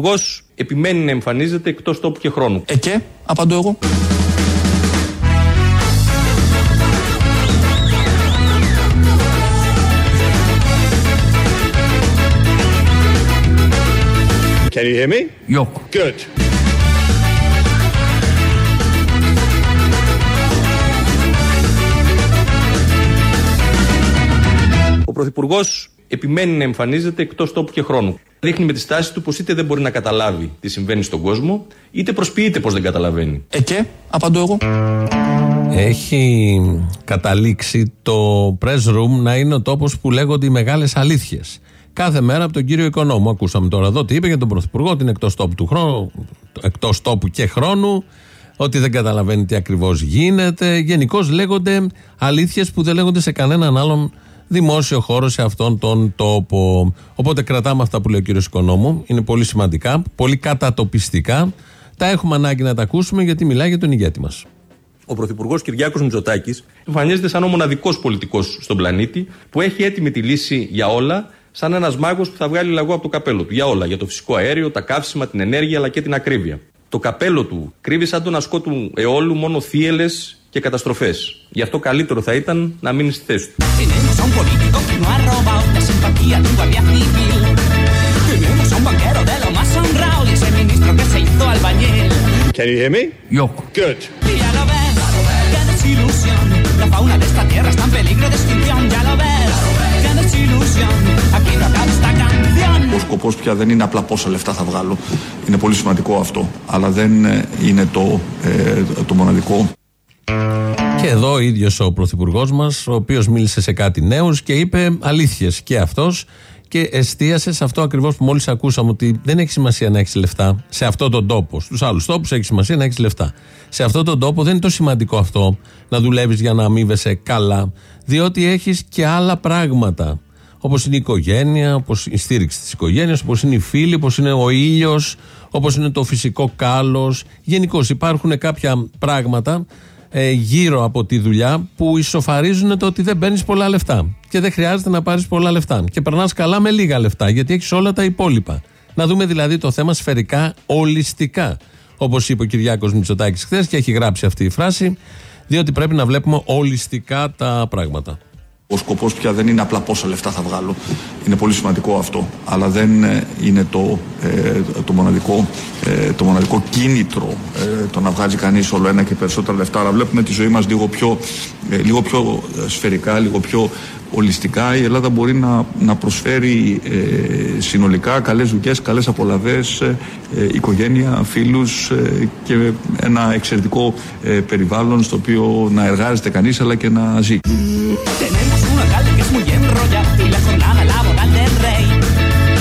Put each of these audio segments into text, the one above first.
Πρωθυπουργό επιμένει να εμφανίζεται εκτός τόπου και χρόνου. Ε και, απαντώ εγώ. Can you hear me? Yok. Good. Ο Πρωθυπουργός επιμένει να εμφανίζεται εκτός τόπου και χρόνου. Δείχνει με τη στάση του πως είτε δεν μπορεί να καταλάβει τι συμβαίνει στον κόσμο, είτε προσποιείται πως δεν καταλαβαίνει. Ε και, απαντώ εγώ. Έχει καταλήξει το press room να είναι ο τόπος που λέγονται οι μεγάλες αλήθειες. Κάθε μέρα από τον κύριο Οικονόμου. Ακούσαμε τώρα εδώ τι είπε για τον Πρωθυπουργό, ότι είναι εκτός τόπου, του χρόνου, εκτός τόπου και χρόνου, ότι δεν καταλαβαίνει τι ακριβώς γίνεται. Γενικώς λέγονται αλήθειες που δεν λέγονται σε κανέναν άλλον δημόσιο χώρο σε αυτόν τον τόπο. Οπότε κρατάμε αυτά που λέει ο κύριος Οικονόμου. Είναι πολύ σημαντικά, πολύ κατατοπιστικά. Τα έχουμε ανάγκη να τα ακούσουμε γιατί μιλάει για τον ηγέτη μας. Ο Πρωθυπουργός Κυριάκος Μητσοτάκης εμφανίζεται σαν ο μοναδικός πολιτικός στον πλανήτη που έχει έτοιμη τη λύση για όλα, σαν ένας μάγος που θα βγάλει λαγό από το καπέλο του. Για όλα. Για το φυσικό αέριο, τα καύσιμα, την ενέργεια αλλά και την ακρίβεια. Το καπέλο του κρύβει σαν τον ασκό του αιώλου μόνο θύελες και καταστροφές. Γι' αυτό καλύτερο θα ήταν να μείνει στη θέση του. Tenemos a un político que no canción. Ο σκοπός πια δεν είναι απλά πόσα λεφτά θα βγάλω. Είναι πολύ σημαντικό αυτό. Αλλά δεν ε, είναι το, ε, το μοναδικό. Και εδώ ο ίδιος ο Πρωθυπουργός μας, ο οποίος μίλησε σε κάτι νέους και είπε αλήθειες και αυτός και εστίασε σε αυτό ακριβώς που μόλις ακούσαμε, ότι δεν έχει σημασία να έχεις λεφτά σε αυτόν τον τόπο. Στους άλλους τόπους έχει σημασία να έχεις λεφτά. Σε αυτόν τον τόπο δεν είναι το σημαντικό αυτό να δουλεύεις για να αμείβεσαι καλά, διότι έχεις και άλλα πράγματα. Όπως είναι η οικογένεια, όπως η στήριξη της οικογένειας, όπως είναι οι φίλοι, όπως είναι ο ήλιος, όπως είναι το φυσικό κάλος. Γενικώς υπάρχουν κάποια πράγματα ε, γύρω από τη δουλειά που ισοφαρίζουν το ότι δεν παίρνεις πολλά λεφτά. Και δεν χρειάζεται να πάρεις πολλά λεφτά. Και περνάς καλά με λίγα λεφτά, γιατί έχεις όλα τα υπόλοιπα. Να δούμε δηλαδή το θέμα σφαιρικά, ολιστικά. Όπως είπε ο Κυριάκος Μητσοτάκης χθες και έχει γράψει αυτή η φράση, διότι πρέπει να βλέπουμε ολιστικά τα πράγματα. Ο σκοπός πια δεν είναι απλά πόσα λεφτά θα βγάλω. Είναι πολύ σημαντικό αυτό. Αλλά δεν ε, είναι το, ε, το, μοναδικό, ε, το μοναδικό κίνητρο ε, το να βγάζει κανείς όλο ένα και περισσότερα λεφτά. Αλλά βλέπουμε τη ζωή μας λίγο πιο, ε, λίγο πιο σφαιρικά, λίγο πιο ολιστικά. Η Ελλάδα μπορεί να, να προσφέρει ε, συνολικά καλές δουλειές, καλές απολαβές, ε, ε, οικογένεια, φίλους ε, και ένα εξαιρετικό ε, περιβάλλον στο οποίο να εργάζεται κανείς αλλά και να ζει.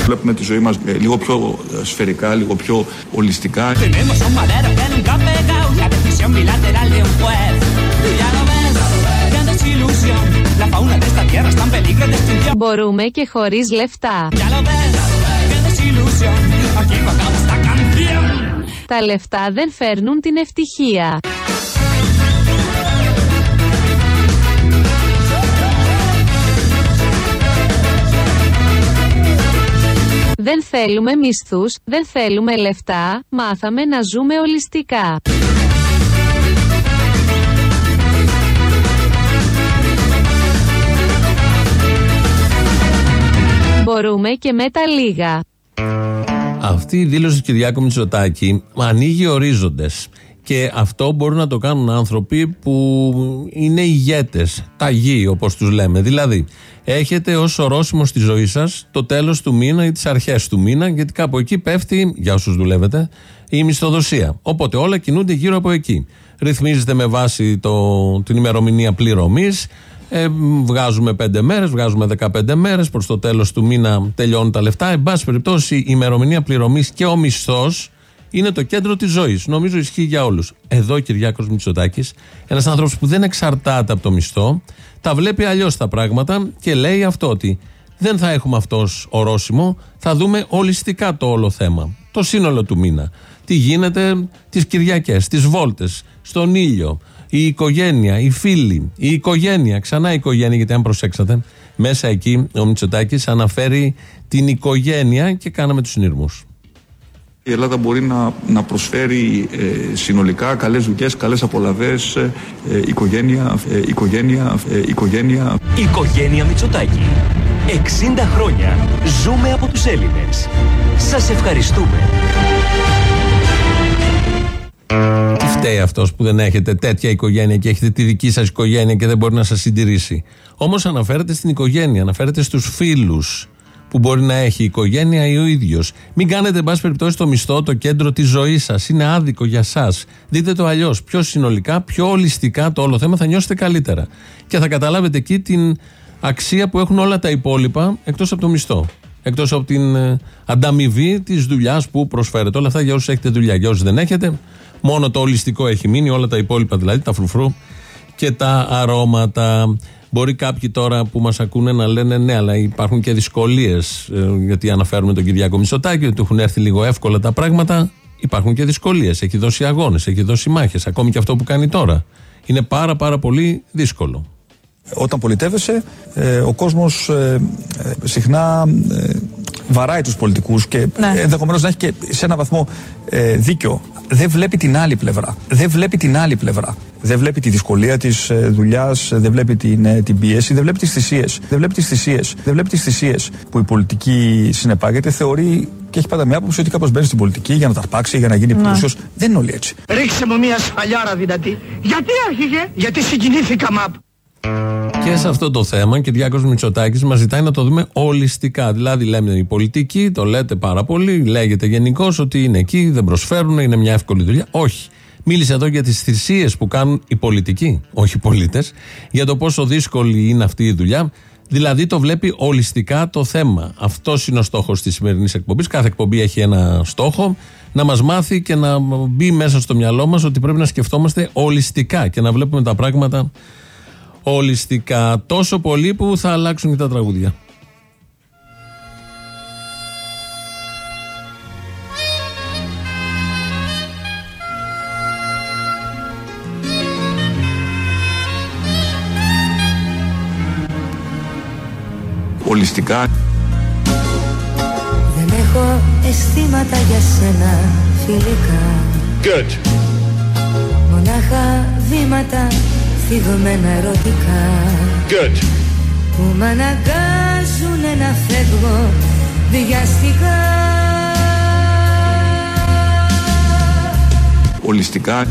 Βλέπουμε τη ζωή μας ε, λίγο πιο ε, σφαιρικά, λίγο πιο ολιστικά. Μπορούμε και χωρίς λεφτά. Τα λεφτά δεν φέρνουν την ευτυχία. Δεν θέλουμε μισθούς, δεν θέλουμε λεφτά, μάθαμε να ζούμε ολιστικά. Μπορούμε και με τα λίγα. Αυτή η δήλωση του Κυριάκου Μητσοτάκη ανοίγει ορίζοντες. Και αυτό μπορούν να το κάνουν άνθρωποι που είναι ηγέτες, ταγοί όπως τους λέμε. Δηλαδή, έχετε ως ορόσημο στη ζωή σας το τέλος του μήνα ή τις αρχές του μήνα, γιατί κάπου εκεί πέφτει, για όσους δουλεύετε, η μισθοδοσία. Οπότε όλα κινούνται γύρω από εκεί. Ρυθμίζεται με βάση το, την ημερομηνία πληρωμής. Ε, βγάζουμε 5 μέρες, βγάζουμε 15 μέρες. Προς το τέλος του μήνα τελειώνουν τα λεφτά. Εν πάση περιπτώσει, η ημερομηνία πληρωμής και ο μισθός είναι το κέντρο της ζωής. Νομίζω ισχύει για όλους. Εδώ ο Κυριάκος Μητσοτάκης, ένας άνθρωπος που δεν εξαρτάται από το μισθό, τα βλέπει αλλιώς τα πράγματα και λέει αυτό ότι δεν θα έχουμε αυτός ως ορόσημο, θα δούμε ολιστικά το όλο θέμα. Το σύνολο του μήνα. Τι γίνεται τις Κυριακές, τις βόλτες, στον ήλιο, η οικογένεια, οι φίλοι, η οικογένεια, ξανά η οικογένεια, γιατί αν προσέξατε, μέσα εκεί ο Μητσοτάκης αναφέρει την οικογένεια και κάναμε τους συνειρμούς. Η Ελλάδα μπορεί να, να προσφέρει ε, συνολικά καλές δουλειές, καλές απολαβές, ε, ε, οικογένεια, ε, οικογένεια, ε, οικογένεια. Οικογένεια Μητσοτάκη. 60 χρόνια ζούμε από τους Έλληνες. Σας ευχαριστούμε. Τι φταίει αυτός που δεν έχετε τέτοια οικογένεια και έχετε τη δική σας οικογένεια και δεν μπορεί να σας συντηρήσει; Όμως αναφέρεται στην οικογένεια, αναφέρεται στους φίλους που μπορεί να έχει η οικογένεια ή ο ίδιος. Μην κάνετε, εν πάση περιπτώσει, το μισθό το κέντρο της ζωής σας. Είναι άδικο για εσά. Δείτε το αλλιώς. Πιο συνολικά, πιο ολιστικά το όλο θέμα θα νιώσετε καλύτερα. Και θα καταλάβετε εκεί την αξία που έχουν όλα τα υπόλοιπα εκτός από το μισθό. Εκτός από την ε, ανταμοιβή της δουλειάς που προσφέρετε. Όλα αυτά για όσους έχετε δουλειά. Για όσους δεν έχετε, μόνο το ολιστικό έχει μείνει. Όλα τα υπόλοιπα δηλαδή, τα φρουφρού και τα αρώματα. Μπορεί κάποιοι τώρα που μας ακούνε να λένε ναι, αλλά υπάρχουν και δυσκολίες. γιατί αναφέρουμε τον Κυριάκο Μητσοτάκη, ότι του έχουν έρθει λίγο εύκολα τα πράγματα. Υπάρχουν και δυσκολίες. Έχει δώσει αγώνες, έχει δώσει μάχες. Ακόμη και αυτό που κάνει τώρα. Είναι πάρα πάρα πολύ δύσκολο. Όταν πολιτεύεσαι, ε, ο κόσμος ε, ε, συχνά ε, βαράει τους πολιτικούς και Ναι. ενδεχομένως να έχει και σε ένα βαθμό ε, δίκιο. Δεν βλέπει την άλλη πλευρά. Δεν βλέπει την άλλη πλευρά. Δεν βλέπει τη δυσκολία της ε, δουλειάς, δεν βλέπει την, ε, την πίεση, δεν βλέπει τις θυσίες. Δεν βλέπει τις θυσίες. Δεν βλέπει τις θυσίες που η πολιτική συνεπάγεται. Θεωρεί και έχει πάντα μια άποψη ότι κάπως μπαίνει στην πολιτική για να τα αρπάξει, για να γίνει Ναι. πλούσιος. Δεν είναι όλοι έτσι. Ρίξε μου μια σφαλιάρα δυνατή. Γιατί άρχιγε; Γιατί συγκινήθηκα μαπ. Και σε αυτό το θέμα, Κυριάκος Μητσοτάκης μας ζητάει να το δούμε ολιστικά. Δηλαδή, λέμε η πολιτική, το λέτε πάρα πολύ, λέγεται γενικώς ότι είναι εκεί, δεν προσφέρουν, είναι μια εύκολη δουλειά. Όχι. Μίλησε εδώ για τις θυσίες που κάνουν οι πολιτικοί, όχι οι πολίτες, για το πόσο δύσκολη είναι αυτή η δουλειά. Δηλαδή, το βλέπει ολιστικά το θέμα. Αυτός είναι ο στόχος της σημερινής εκπομπής. Κάθε εκπομπή έχει ένα στόχο. Να μας μάθει και να μπει μέσα στο μυαλό μας ότι πρέπει να σκεφτόμαστε ολιστικά και να βλέπουμε τα πράγματα ολιστικά. Τόσο πολύ που θα αλλάξουν και τα τραγούδια. Ολιστικά Δεν έχω αισθήματα για σένα φιλικά Good. Μονάχα βήματα θυγμένα ερωτικά Good. Που μ' αναγκάζουνε να φεύγω βιαστικά Ολιστικά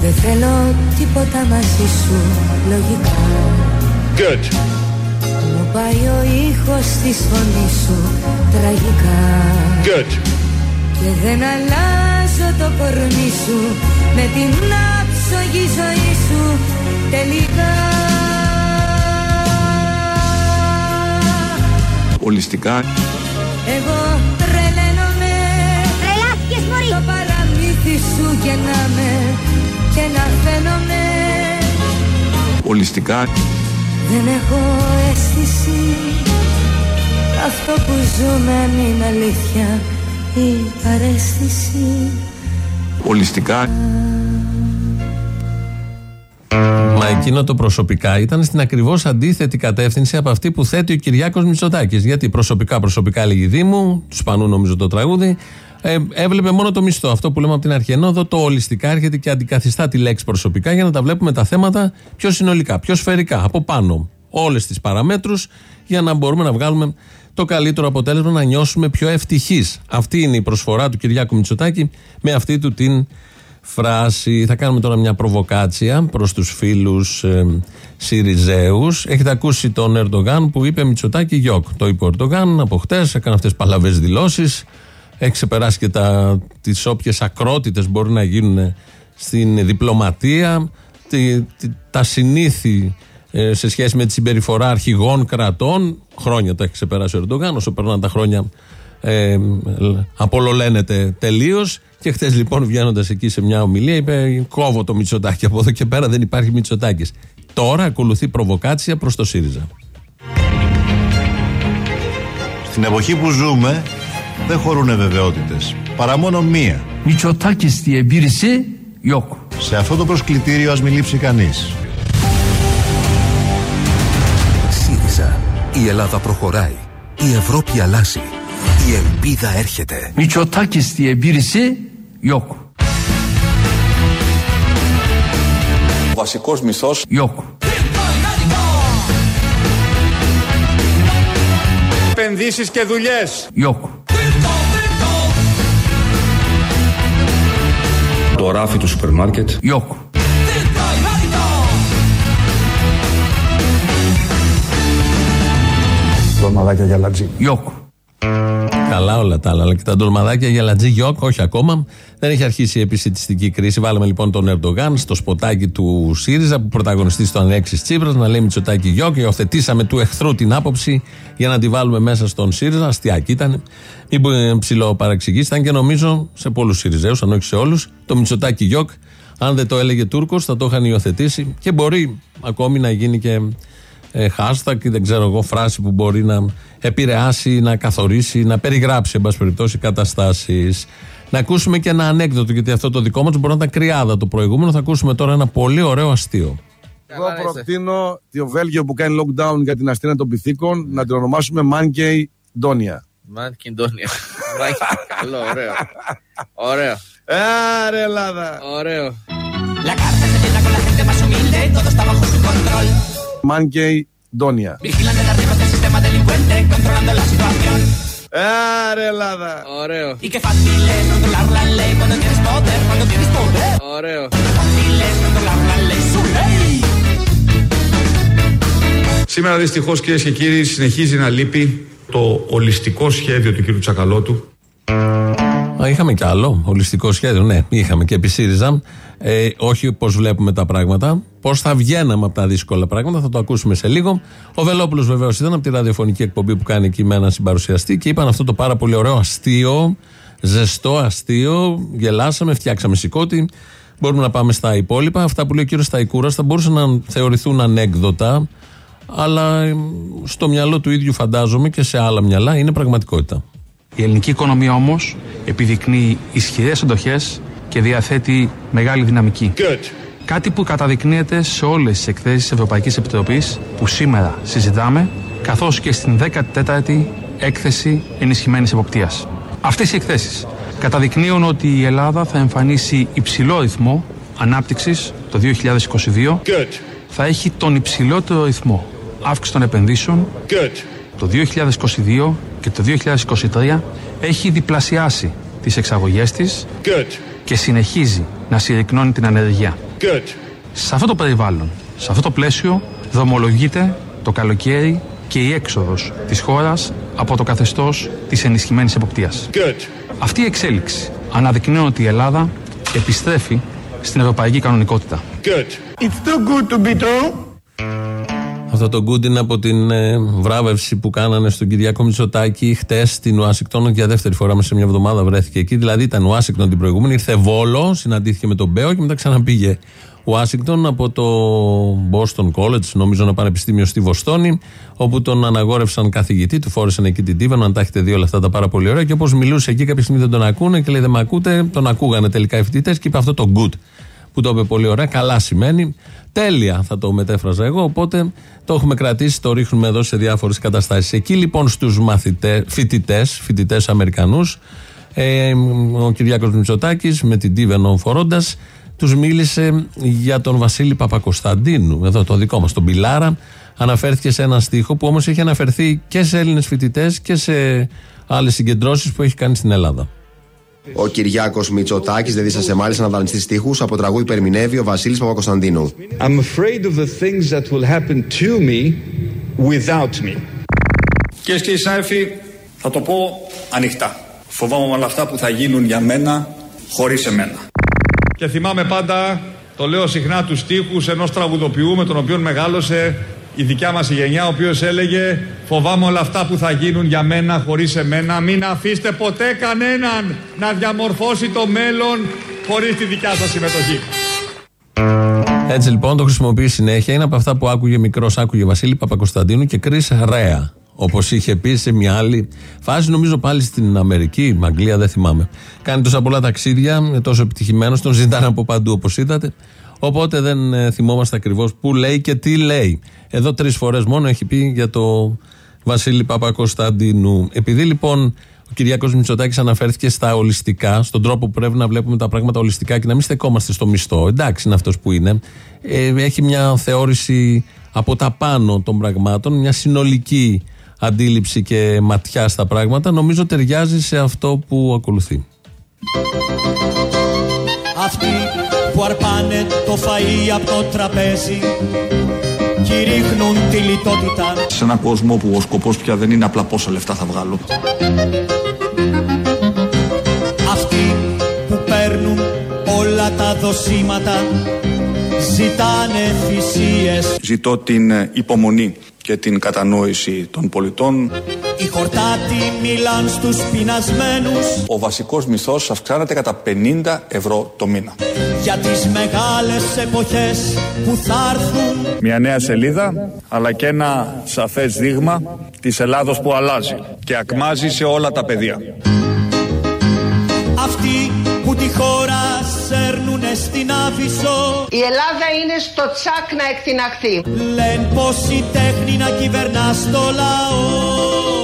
Δεν θέλω τίποτα μαζί σου λογικά Good. Μου πάει ο ήχος της φωνής σου τραγικά Good. Και δεν αλλάζω το κορμί σου με την άψογη ζωή σου τελικά. Ολιστικά. Εγώ τρελαίνομαι. Τρελάθηκες μωρή. Το παραμύθι σου γεννάμε και να φαίνομαι. Ολιστικά. Δεν έχω αίσθηση. Αυτό που ζούμε αν είναι αλήθεια ή παρέστηση. Ολιστικά Μα εκείνο το προσωπικά ήταν στην ακριβώς αντίθετη κατεύθυνση από αυτή που θέτει ο Κυριάκος Μητσοτάκης. Γιατί προσωπικά, προσωπικά λέγει Δήμου, του Σπανού νομίζω το τραγούδι, ε, έβλεπε μόνο το μισθό. Αυτό που λέμε από την αρχή. Ενώ εδώ το ολιστικά έρχεται και αντικαθιστά τη λέξη προσωπικά για να τα βλέπουμε τα θέματα πιο συνολικά, πιο σφαιρικά, από πάνω. Όλες τις παραμέτρους για να μπορούμε να βγάλουμε το καλύτερο αποτέλεσμα, να νιώσουμε πιο ευτυχείς. Αυτή είναι η προσφορά του Κυριάκου Μητσοτάκη με αυτή του την φράση. Θα κάνουμε τώρα μια προβοκάτσια προς τους φίλους ε, Σιριζέους. Έχετε ακούσει τον Ερντογάν που είπε Μητσοτάκη γιοκ. Το είπε ο Ερντογάν από χτες, έκανε αυτές τις παλαβές δηλώσεις. Έχει ξεπεράσει και τα, τις όποιες ακρότητες μπορεί να γίνουν στην διπλωματία. Τη, τη- τα συνήθη ε, σε σχέση με τη συμπεριφορά αρχηγών κρατών. Χρόνια τα έχει ξεπεράσει ο Ερντογάν. Όσο περνάνε τα χρόνια ε, απολολένεται τελείως. Και χθες λοιπόν βγαίνοντας εκεί σε μια ομιλία είπε: Κόβω το Μητσοτάκι. Από εδώ και πέρα δεν υπάρχει Μητσοτάκης. Τώρα ακολουθεί προβοκάτσια προς το ΣΥΡΙΖΑ. Στην εποχή που ζούμε δεν χωρούν βεβαιότητες. Παρά μόνο μία. Μητσοτάκης diye birisi yok. Σε αυτό το προσκλητήριο ας μην λείψει κανείς. ΣΥΡΙΖΑ. Η Ελλάδα προχωράει. Η Ευρώπη αλλάζει. Η ελπίδα έρχεται. Μητσοτάκης διεμπείρηση, yok. Ο βασικός μισθός Yok. Επενδύσεις και δουλειές. Yok. Το ράφι του σούπερ μάρκετ. Yok. Ντολμαδάκια γιαλαντζί. Yok. Καλά όλα τα άλλα, αλλά και τα ντολμαδάκια γιαλαντζί γιοκ, όχι ακόμα. Δεν έχει αρχίσει η επισητιστική κρίση. Βάλαμε λοιπόν τον Ερντογάν στο σποτάκι του ΣΥΡΙΖΑ που πρωταγωνιστεί στο Αλέξης Τσίπρας να λέει Μητσοτάκι γιοκ. Υιοθετήσαμε του εχθρού την άποψη για να τη βάλουμε μέσα στον ΣΥΡΙΖΑ. Αστιακή ήταν. Μην ψηλό παραξηγήσει. Ήταν και νομίζω σε πολλούς ΣΥΡΙΖΑίου, αν όχι σε όλους, το Μητσοτάκι γιοκ. Αν δεν το έλεγε Τούρκος, θα το είχαν υιοθετήσει και μπορεί ακόμη να γίνει και ε, hashtag ή δεν ξέρω εγώ φράση που μπορεί να επηρεάσει, να καθορίσει, να περιγράψει εν πάση περιπτώσει καταστάσεις. Να ακούσουμε και ένα ανέκδοτο γιατί αυτό το δικό μας μπορεί να ήταν κρυάδα το προηγούμενο. Θα ακούσουμε τώρα ένα πολύ ωραίο αστείο. Εγώ προτείνω το Βέλγιο που κάνει lockdown για την ασθένεια των πυθίκων να την ονομάσουμε Monkey Donia. Μάνκιν Ντόνια. Καλό, ωραίο. Ωραίο. Άρε Ελλάδα. Ωραίο. La carta se llena con la gente más humilde, todo está bajo su control. Monkey Donia. Vigilan de arriba del sistema delincuente, controlando la situación. Άρε Ελλάδα. Ωραίο. Y qué fácil es controlar la ley cuando tienes poder, cuando tienes poder. Ωραίο. Qué fácil es controlar la ley, su ley. Σήμερα δυστυχώς κυρίες και κύριοι συνεχίζει να λείπει το ολιστικό σχέδιο του κύριου Τσακαλώτου. Α, είχαμε κι άλλο ολιστικό σχέδιο. Ναι, είχαμε και επί ΣΥΡΙΖΑ. Ε, όχι πώς βλέπουμε τα πράγματα, πώς θα βγαίναμε από τα δύσκολα πράγματα, θα το ακούσουμε σε λίγο. Ο Βελόπουλος βεβαίως ήταν από τη ραδιοφωνική εκπομπή που κάνει εκεί με έναν συμπαρουσιαστή και είπαν αυτό το πάρα πολύ ωραίο αστείο, ζεστό αστείο. Γελάσαμε, φτιάξαμε σηκώτη. Μπορούμε να πάμε στα υπόλοιπα. Αυτά που λέει ο κύριος Σταϊκούρας θα μπορούσαν να θεωρηθούν ανέκδοτα, αλλά ε, στο μυαλό του ίδιου φαντάζομαι και σε άλλα μυαλά είναι πραγματικότητα. Η ελληνική οικονομία όμως επιδεικνύει ισχυρές εντοχές και διαθέτει μεγάλη δυναμική. Good. Κάτι που καταδεικνύεται σε όλες τις εκθέσεις της Ευρωπαϊκής Επιτροπής που σήμερα συζητάμε, καθώς και στην 14η έκθεση ενισχυμένης εποπτείας. Αυτές οι εκθέσεις καταδεικνύουν ότι η Ελλάδα θα εμφανίσει υψηλό ρυθμό ανάπτυξης το 2022, Good. θα έχει τον υψηλότερο ρυθμό αύξηση των επενδύσεων Good. το 2022 και το 2023 έχει διπλασιάσει τις εξαγωγές της Good. και συνεχίζει να συρρυκνώνει την ανεργία. Good. Σε αυτό το περιβάλλον, σε αυτό το πλαίσιο δρομολογείται το καλοκαίρι και η έξοδος της χώρας από το καθεστώς της ενισχυμένης εποπτείας. Good. Αυτή η εξέλιξη αναδεικνύει ότι η Ελλάδα επιστρέφει στην ευρωπαϊκή κανονικότητα. Good. It's too good to be true. Αυτό το good είναι από την ε, βράβευση που κάνανε στον Κυριάκο Μητσοτάκη χτες στην Ουάσιγκτον. Για δεύτερη φορά μέσα σε μια εβδομάδα βρέθηκε εκεί. Δηλαδή ήταν Ουάσιγκτον την προηγούμενη, ήρθε Βόλο, συναντήθηκε με τον Μπέο και μετά ξαναπήγε Ουάσιγκτον από το Boston College, νομίζω ένα πανεπιστήμιο στη Βοστόνη, όπου τον αναγόρευσαν καθηγητή, του φόρεσαν εκεί την τίβα. Αν τα έχετε δει όλα αυτά τα πάρα πολύ ωραία. Και όπως μιλούσε εκεί, κάποια στιγμή δεν τον ακούνε και λέει Δεν με ακούτε, τον ακούγανε τελικά οι φοιτητές και είπε αυτό το good που το είπε πολύ ωραία. Καλά σημαίνει. Τέλεια θα το μετέφραζα εγώ. Οπότε το έχουμε κρατήσει, το ρίχνουμε εδώ σε διάφορες καταστάσεις. Εκεί λοιπόν στους φοιτητές, φοιτητές Αμερικανούς, ε, ο Κυριάκος Μητσοτάκης με την Τίβενο φορώντας, τους μίλησε για τον Βασίλη Παπακοσταντίνου, εδώ το δικό μας, τον Πιλάρα. Αναφέρθηκε σε ένα στίχο που όμως έχει αναφερθεί και σε Έλληνες φοιτητές και σε άλλες συγκεντρώσεις που έχει κάνει στην Ελλάδα. Ο Κυριάκος Μητσοτάκης δεδίσασε μάλιστα να δανειστείς στίχους από τραγούδι που ερμηνεύει ο Βασίλης Παπακοσταντίνου. I'm afraid of the things that will happen to me without me. Κυρίες και κύριοι συνάδελφοι, θα το πω ανοιχτά. Φοβάμαι όλα αυτά που θα γίνουν για μένα χωρίς εμένα. Και θυμάμαι πάντα, το λέω συχνά τους στίχους ενός τραγουδοποιού με τον οποίο μεγάλωσε η δικιά μας η γενιά, ο οποίος έλεγε «Φοβάμαι όλα αυτά που θα γίνουν για μένα χωρίς εμένα, μην αφήστε ποτέ κανέναν να διαμορφώσει το μέλλον χωρίς τη δικιά σας συμμετοχή». Έτσι λοιπόν το χρησιμοποιεί συνέχεια. Είναι από αυτά που άκουγε μικρός, άκουγε Βασίλη Παπακοσταντίνου και Κρι Ρέα. Όπως είχε πει σε μια άλλη φάση, νομίζω πάλι στην Αμερική, Αγγλία, δεν θυμάμαι. Κάνει τόσα πολλά ταξίδια, είναι τόσο επιτυχημένος, τον ζητάνε από παντού όπως είδατε. Οπότε δεν ε, θυμόμαστε ακριβώς πού λέει και τι λέει. Εδώ τρεις φορές μόνο έχει πει για το Βασίλη Παπακοσταντίνου. Επειδή λοιπόν Ο Κυριάκο Μητσοτάκης αναφέρθηκε στα ολιστικά, στον τρόπο που πρέπει να βλέπουμε τα πράγματα ολιστικά και να μην στεκόμαστε στο μισθό. Εντάξει, είναι αυτός που είναι. Ε, έχει μια θεώρηση από τα πάνω των πραγμάτων, μια συνολική αντίληψη και ματιά στα πράγματα. Νομίζω ταιριάζει σε αυτό που ακολουθεί. Αυτοί που αρπάνε το φαΐ από το τραπέζι κηρύχνουν τη λιτότητα. Σε έναν κόσμο που ο σκοπός πια δεν είναι απλά πόσα λεφτά θα βγάλω. Αυτοί που παίρνουν όλα τα δοσήματα ζητάνε θυσίες. Ζητώ την ε, υπομονή και την κατανόηση των πολιτών. Οι χορτάτοι μιλάν στους πεινασμένους Ο βασικός μισθός αυξάνεται κατά 50 ευρώ το μήνα. για τις μεγάλες εποχές που θα έρθουν Μια νέα σελίδα, αλλά και ένα σαφές δείγμα της Ελλάδος που αλλάζει και ακμάζει σε όλα τα πεδία. Αυτοί που τη χώρα σέρνουνε στην Άβυσσο Η Ελλάδα είναι στο τσάκ να εκτιναχθεί. Λένε πως η τέχνη να κυβερνά στο λαό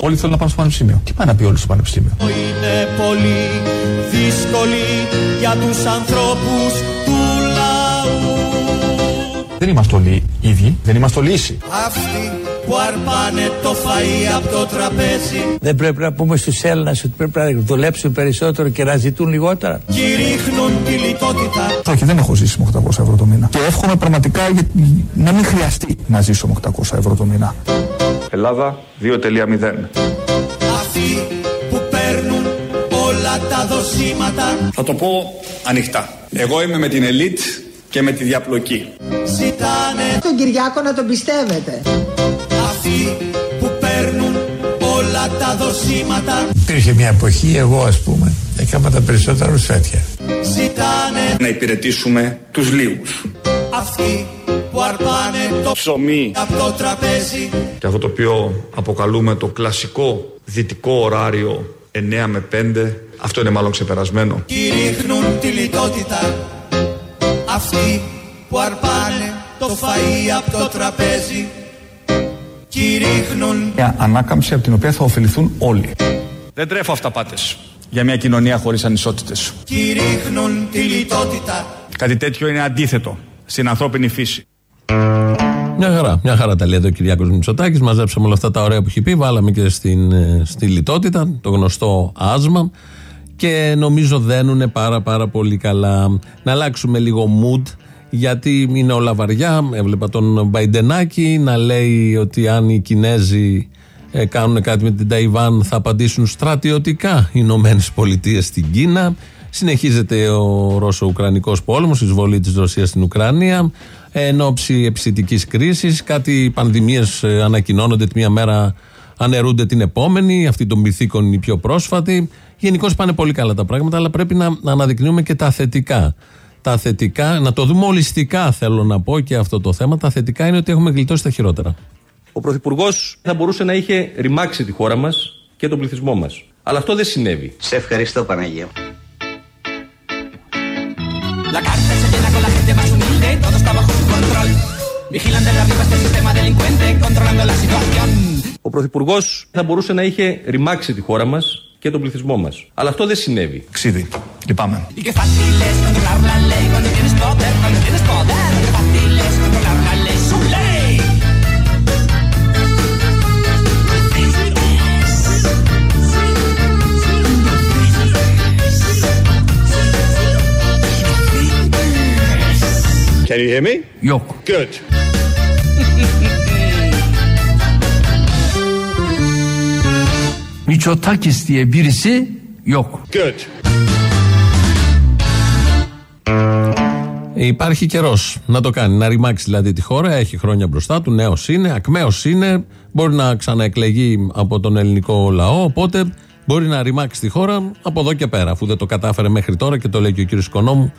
Όλοι θέλουν να πάνε στο πανεπιστήμιο. Τι πάει να πει όλοι στο πανεπιστήμιο; Είναι πολύ δύσκολη για τους ανθρώπους του λαού Δεν είμαστε όλοι ίδιοι, δεν είμαστε όλοι ίσοι. Αυτοί που αρπάνε το φαΐ από το τραπέζι Δεν πρέπει να πούμε στους Έλληνες ότι πρέπει να δουλέψουν περισσότερο και να ζητούν λιγότερα. κηρύχνουν τη λιτότητα Όχι, δεν έχω ζήσει με 800 ευρώ το μήνα. Και εύχομαι πραγματικά για- να μην χρειαστεί να ζήσω με 800 ευρώ το μήνα. Ελλάδα 2.0. Αυτοί που παίρνουν όλα τα δοσήματα Θα το πω ανοιχτά. Εγώ είμαι με την ελίτ και με τη διαπλοκή. ζητάνε Τον Κυριάκο να τον πιστεύετε. Αυτοί που παίρνουν όλα τα δοσήματα Υπήρχε μια εποχή, εγώ ας πούμε, έκανα τα περισσότερα ρουσφέτια. ζητάνε Να υπηρετήσουμε τους λίγους. Αυτοί που αρπάνε το Ψωμί από το τραπέζι και αυτό το οποίο αποκαλούμε το κλασικό δυτικό ωράριο 9 με 5, αυτό είναι μάλλον ξεπερασμένο. κηρύχνουν τη λιτότητα Αυτοί που αρπάνε το φαΐ από το τραπέζι κηρύχνουν Μια ανάκαμψη από την οποία θα ωφεληθούν όλοι. Δεν τρέφω αυταπάτες για μια κοινωνία χωρίς ανισότητες. κηρύχνουν τη λιτότητα Κάτι τέτοιο είναι αντίθετο στην ανθρώπινη φύση. Μια χαρά, μια χαρά τα λέει εδώ ο Κυριάκος Μητσοτάκης. Μαζέψαμε όλα αυτά τα ωραία που έχει πει, βάλαμε και στην, ε, στη λιτότητα, το γνωστό άσμα και νομίζω δένουν πάρα πάρα πολύ καλά. Να αλλάξουμε λίγο mood γιατί είναι όλα βαριά. Έβλεπα τον Μπαϊντενάκη να λέει ότι αν οι Κινέζοι ε, κάνουν κάτι με την Ταϊβάν θα απαντήσουν στρατιωτικά οι Ηνωμένες Πολιτείες στην Κίνα. Συνεχίζεται ο Ρώσο-Ουκρανικός πόλεμος, η εισβολή της Ρωσίας στην Ουκρανία. Εν ώψη επιστητικής κρίσης, κάτι πανδημίες ε, ανακοινώνονται τη μία μέρα αναιρούνται την επόμενη, αυτή των πυθίκων είναι η πιο πρόσφατη. Γενικώ πάνε πολύ καλά τα πράγματα, αλλά πρέπει να, να αναδεικνύουμε και τα θετικά. Τα θετικά, να το δούμε ολιστικά θέλω να πω και αυτό το θέμα. Τα θετικά είναι ότι έχουμε γλιτώσει τα χειρότερα. Ο Πρωθυπουργός θα μπορούσε να είχε ρημάξει τη χώρα μας και τον πληθυσμό μας. Αλλά αυτό δεν συνέβη. Σε ευχαριστώ Παναγία. La cárcel se llena con la gente más humilde, todo está bajo su control. Vigilan desde arriba este sistema delincuente, controlando la situación. Ο Πρωθυπουργός θα μπορούσε να είχε ρημάξει τη χώρα μας και τον πληθυσμό μας. Αλλά αυτό δεν συνέβη. Ξίδι. Και πάμε. Miçotakis diye birisi yok. Good. Υπάρχει καιρός να το κάνει, να ρημάξει δηλαδή τη χώρα. Έχει χρόνια μπροστά του, νέος είναι, ακμαίος είναι, μπορεί να ξαναεκλεγεί από τον ελληνικό λαό. Οπότε μπορεί να ρημάξει τη χώρα από εδώ και πέρα, αφού δεν το κατάφερε μέχρι τώρα και το λέει και ο κύριος Οικονόμου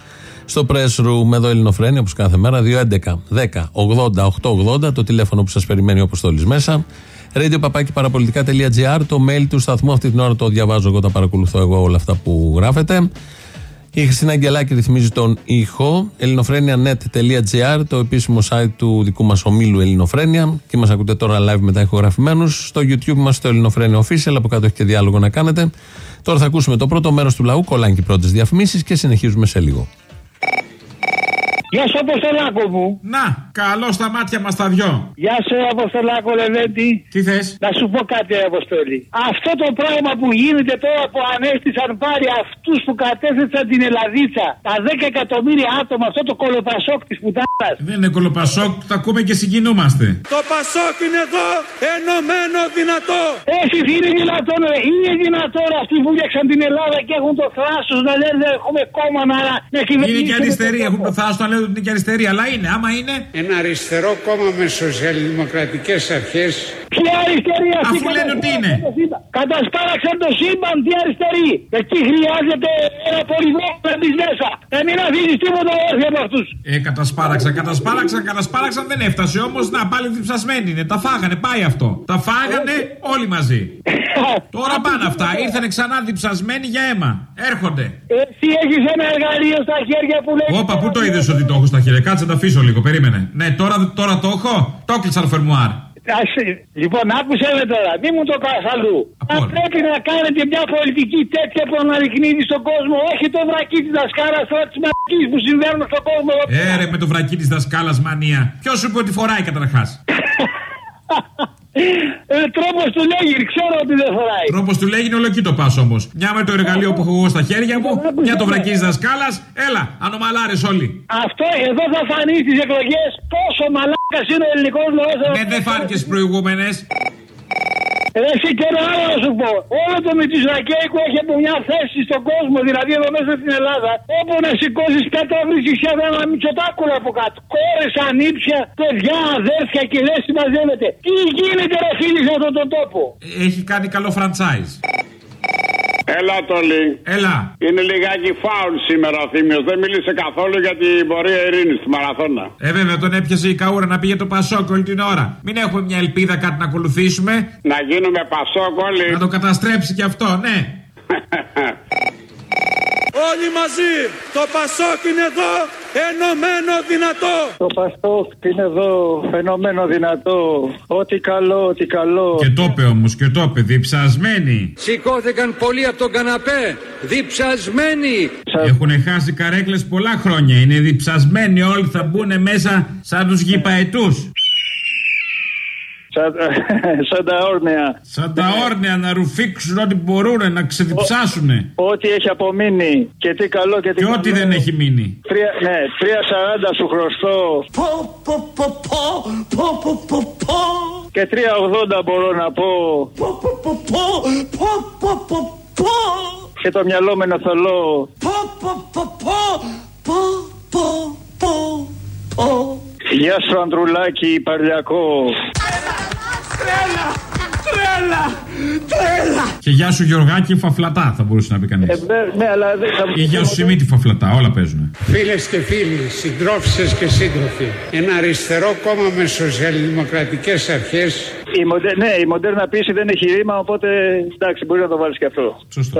στο press room εδώ Ελληνοφρένια, όπως κάθε μέρα, 211 10 80 880, το τηλέφωνο που σας περιμένει ο Αποστόλη μέσα. Radio το mail του σταθμού. Αυτή την ώρα το διαβάζω εγώ, τα παρακολουθώ εγώ όλα αυτά που γράφετε. Η Χριστίνα Αγγελάκη ρυθμίζει τον ήχο. ελληνοφρένια.net.gr, το επίσημο site του δικού μας ομίλου Ελληνοφρένια. Και μας ακούτε τώρα live μετά ηχογραφημένους. Στο YouTube μας το Ελληνοφρένια Official. Από κάτω έχει και διάλογο να κάνετε. Τώρα θα ακούσουμε το πρώτο μέρος του λαού. Κολλάνε και οι πρώτες διαφημίσεις και συνεχίζουμε σε λίγο. Γεια σου, Αποστολάκο μου. Να, καλό στα μάτια μας τα δυο. Γεια σου, Αποστολάκο Λεβέντη. Τι θες; Να σου πω κάτι, Αποστολή. Αυτό το πράγμα που γίνεται τώρα που ανέστησαν πάλι αυτούς που κατέθεσαν την Ελλαδίτσα, τα 10 εκατομμύρια άτομα, αυτό το κολοπασόκ της πουτάνας. Δεν είναι κολοπασόκ, τα ακούμε και συγκινούμαστε. Το Πασόκ είναι εδώ, ενωμένο δυνατό. Εσύ είναι δυνατόν, ρε. είναι δυνατόν αυτοί που φτιάξαν την Ελλάδα και έχουν το θράσος να λένε δεν έχουμε κόμμα να, να κυβερνήσουμε. Είναι και αριστεροί, έχουν το θράσος να λένε ότι είναι και αριστεροί, αλλά είναι, άμα είναι. Ένα αριστερό κόμμα με σοσιαλδημοκρατικές αρχές. Ποια αριστερή αυτή Αφού λένε ότι είναι. Κατασπάραξαν το σύμπαν, τι αριστερή. Εκεί χρειάζεται ένα πολυμό να μπει μέσα. Να μην αφήνεις τίποτα όρθιο από αυτούς. Ε, κατασπάραξαν, κατασπάραξαν, κατασπάραξαν, δεν έφτασε όμως. Να πάλι διψασμένοι είναι. Τα φάγανε, πάει αυτό. Τα φάγανε όλοι μαζί. Τώρα πάνε αυτά. Ήρθανε ξανά διψασμένοι για αίμα. Έρχονται. Εσύ έχεις ένα εργαλείο στα χέρια που λέει. Όπα, πού το είδες ότι το έχω στα χέρια. Κάτσε να τα αφήσω λίγο, περίμενε. Ναι, τώρα, τώρα το έχω; Το έκλεισα το φερμουάρ. Λοιπόν, άκουσε με τώρα, μη μου το πας αλλού. Θα πρέπει να κάνετε μια πολιτική τέτοια που αναδεικνύει στον κόσμο, όχι το βρακί της δασκάλας, τώρα τη μαγική που συμβαίνουν στον κόσμο. Έρε με το βρακί της δασκάλας μανία. Ποιος σου είπε ότι φοράει καταρχάς; Ε, Τρόπος του λέγει, ξέρω ότι δεν φοράει. Τρόπος του λέγει είναι όλο εκεί το πας όμως. Μια με το εργαλείο που έχω εγώ στα χέρια μου, μια το βρακί τη δασκάλα. Έλα, ανομαλάρες όλοι. Αυτό εδώ θα φανείς στι εκλογές πόσο μαλάκας είναι ο ελληνικός λαός. Ναι, δεν φάνηκες στι προηγούμενες. Εσύ και ένα άλλο να σου πω. Όλο το Μητσουζακέικο έχει από μια θέση στον κόσμο, δηλαδή εδώ μέσα στην Ελλάδα, όπου να σηκώσεις κάτω βρίσκεις ένα μυτσοτάκουλο από κάτω. Κόρες, ανήψια, παιδιά, αδέρφια και δεν συμμαζεύεται. Τι γίνεται, ρε φίλοι, σε αυτόν τον τόπο; Έχει κάνει καλό franchise. Έλα, Τόλι. Έλα. Είναι λιγάκι φάουλ σήμερα ο Θήμιος. Δεν μίλησε καθόλου για την πορεία ειρήνης στη Μαραθώνα. Ε, βέβαια, τον έπιασε η καούρα να πήγε το Πασόκ όλη την ώρα. Μην έχουμε μια ελπίδα κάτι να ακολουθήσουμε. Να γίνουμε Πασόκ όλοι. Να το καταστρέψει κι αυτό, ναι. Όλοι μαζί, το Πασόκ είναι εδώ, ενωμένο δυνατό. Το Πασόκ είναι εδώ, ενωμένο δυνατό. Ό,τι καλό, ό,τι καλό. Και το είπε όμως, και το είπε, διψασμένοι. Σηκώθηκαν πολλοί από τον καναπέ, διψασμένοι. Έχουν χάσει καρέκλες πολλά χρόνια. Είναι διψασμένοι όλοι, θα μπουν μέσα σαν τους γηπαετούς. Σαν, σαν τα όρνεα. Σαν τα όρνεα να ρουφήξουν ό,τι μπορούν, να ξεδιψάσουν. Ό,τι έχει απομείνει. Και τι καλό και τι Και καλό. ό,τι δεν έχει μείνει. Τρία, ναι, 3,40 σου χρωστώ. Πω, πω, πω, πω, πω, πω, πω, πω. Και 3,80 μπορώ να πω. Πω, πω, πω, πω, πω, πω, πω, πω. Και το μυαλό με θολό. Πω, πω, πω, πω, πω, πω, πω, πω. Γεια σου Ανδρουλάκη Παρλιακό. Τρέλα, τρέλα, τρέλα. Και γεια σου Γιωργάκη Φαφλατά θα μπορούσε να πει κανείς. Ε, ναι, ναι, αλλά δεν θα Ή γεια σου Σιμίτη Φαφλατά, όλα παίζουν. Φίλες και φίλοι, συντρόφισε και σύντροφοι, ένα αριστερό κόμμα με σοσιαλδημοκρατικές αρχές. Η, μοντε, ναι, η μοντέρνα πίεση δεν έχει ρήμα, οπότε εντάξει, μπορείς να το βάλεις και αυτό. Σωστό.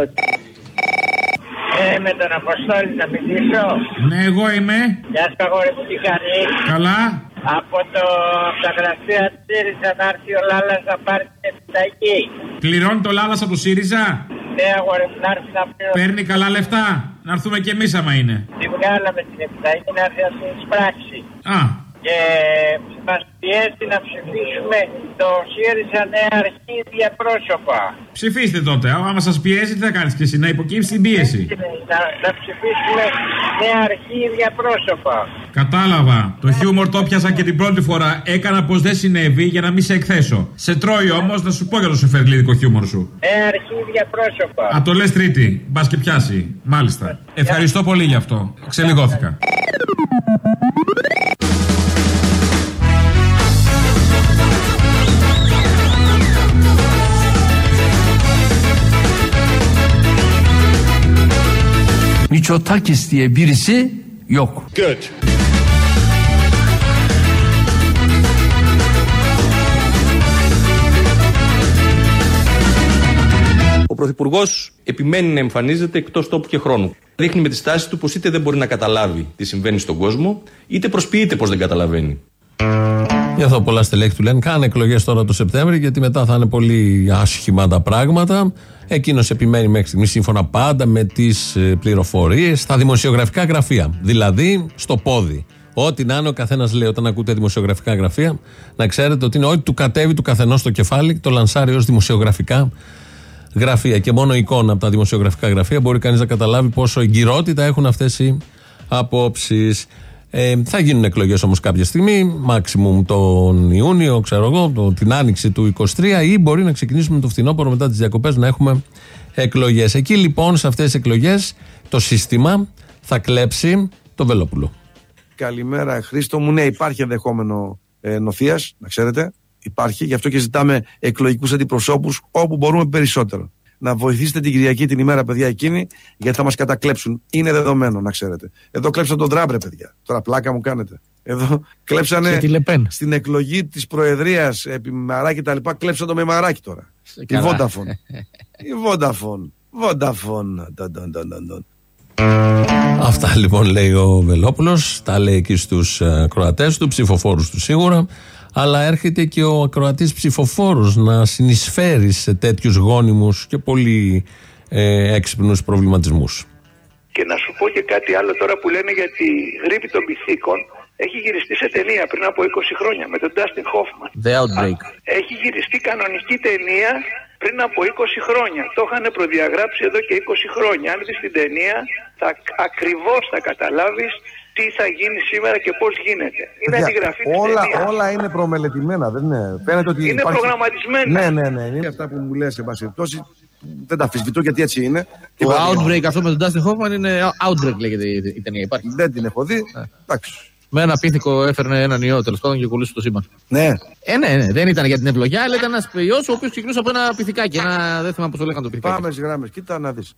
Ε, με τον Αποστόλη να μιλήσω. Ναι, εγώ είμαι. Γεια σου, αγόρι μου, τι κάνεις; Καλά. Από, το, από τα γραφεία τη ΣΥΡΙΖΑ να έρθει ο Λάλλα να πάρει την επιταγή. Πληρώνει το Λάλας από το ΣΥΡΙΖΑ; Ναι, αγόρι μου, να έρθει να πληρώσει. Παίρνει καλά λεφτά; Να έρθουμε κι εμείς άμα είναι. Τη βγάλαμε την επιταγή να έρθει να την εισπράξει. Α, Και μας πιέζει να ψηφίσουμε το ΣΥΡΙΖΑ νέα αρχίδια πρόσωπα. ψηφίστε τότε. Άμα σας πιέζει, τι θα κάνεις κι εσύ, να υποκύψει την πίεση. Να, να ψηφίσουμε νέα αρχίδια πρόσωπα. Κατάλαβα. Το χιούμορ το πιάσα και την πρώτη φορά. Έκανα πως δεν συνέβη για να μην σε εκθέσω. Σε τρώει όμως να σου πω για το σεφερλίδικο χιούμορ σου. Νέα αρχίδια πρόσωπα. Α, το λες τρίτη. Μπας και πιάσει. Μάλιστα. Ευχαριστώ πολύ γι' αυτό. Ξελιγώθηκα. Miçotakis diye birisi yok. Good. Ο Πρωθυπουργός επιμένει να εμφανίζεται εκτός τόπου και χρόνου. Δείχνει με τη στάση του πως είτε δεν μπορεί να καταλάβει τι συμβαίνει στον κόσμο, είτε προσποιείται πως δεν καταλαβαίνει. Γι' αυτό πολλά στελέχη του λένε: Κάνε εκλογές τώρα το Σεπτέμβριο, γιατί μετά θα είναι πολύ άσχημα τα πράγματα. Εκείνος επιμένει μέχρι στιγμής σύμφωνα πάντα με τις πληροφορίες στα δημοσιογραφικά γραφεία. Δηλαδή στο πόδι. Ό,τι να είναι ο καθένας λέει όταν ακούτε δημοσιογραφικά γραφεία, να ξέρετε ότι είναι ό,τι του κατέβει του καθενός στο κεφάλι, το λανσάρει ως δημοσιογραφικά γραφεία. Και μόνο εικόνα από τα δημοσιογραφικά γραφεία μπορεί κανείς να καταλάβει πόσο εγκυρότητα έχουν αυτές οι απόψεις. Ε, θα γίνουν εκλογές όμως κάποια στιγμή, maximum τον Ιούνιο, ξέρω εγώ, το, την άνοιξη του 23, ή μπορεί να ξεκινήσουμε το φθινόπωρο μετά τις διακοπές να έχουμε εκλογές. Εκεί λοιπόν σε αυτές τις εκλογές το σύστημα θα κλέψει το Βελόπουλο. Καλημέρα, Χρήστο μου. Ναι, υπάρχει ενδεχόμενο ε, νοθείας, να ξέρετε. Υπάρχει, γι' αυτό και ζητάμε εκλογικούς αντιπροσώπους όπου μπορούμε περισσότερο. Να βοηθήσετε την Κυριακή την ημέρα, παιδιά, εκείνη, γιατί θα μας κατακλέψουν. Είναι δεδομένο, να ξέρετε. Εδώ κλέψαν τον Τραμπρε, παιδιά. Τώρα πλάκα μου κάνετε. Εδώ κλέψανε στην εκλογή της Προεδρίας επί Μαράκη τα λοιπά. Κλέψαν το με Μαράκη τώρα. Η καλά. Vodafone. Η Vodafone. Vodafone. Ντον, ντον, ντον, ντον, ντον. Αυτά λοιπόν λέει ο Βελόπουλος. Τα λέει εκεί στους Κροατές του, ψηφοφόρους του σίγουρα. Αλλά έρχεται και ο ακροατής ψηφοφόρος να συνεισφέρει σε τέτοιους γόνιμους και πολύ ε, έξυπνους προβληματισμούς. Και να σου πω και κάτι άλλο τώρα που λένε για τη γρήπη των πυθίκων. Έχει γυριστεί σε ταινία πριν από 20 χρόνια με τον Dustin Hoffman. The Outbreak. Έχει γυριστεί κανονική ταινία πριν από 20 χρόνια. Το είχαν προδιαγράψει εδώ και 20 χρόνια. Αν δεις την ταινία θα ακριβώς θα καταλάβεις τι θα γίνει σήμερα και πώς γίνεται. Είναι Παιδιά, αντιγραφή της όλα, ταινίας. όλα είναι προμελετημένα, δεν είναι. Φαίνεται ότι Είναι προγραμματισμένα. Ναι, ναι, ναι. Είναι αυτά που μου λες, σε πάση περιπτώσει. Δεν τα αμφισβητώ γιατί έτσι είναι. Και Το βέβαια, Outbreak αυτό με τον Dustin Hoffman είναι Outbreak λέγεται η η ταινία. Υπάρχει. Δεν την έχω δει. Εντάξει. Με ένα πίθηκο έφερνε έναν ιό τέλος πάντων και κολλούσε το σύμπαν. Ναι. Ε, ναι, ναι, δεν ήταν για την ευλογιά, αλλά ήταν ένας ιός ο οποίος ξεκινούσε από ένα πυθικάκι. Ένα, δεν θυμάμαι πώς το λέγανε το πυθικάκι. Πάμε στις γράμμες. Κοίτα να δεις.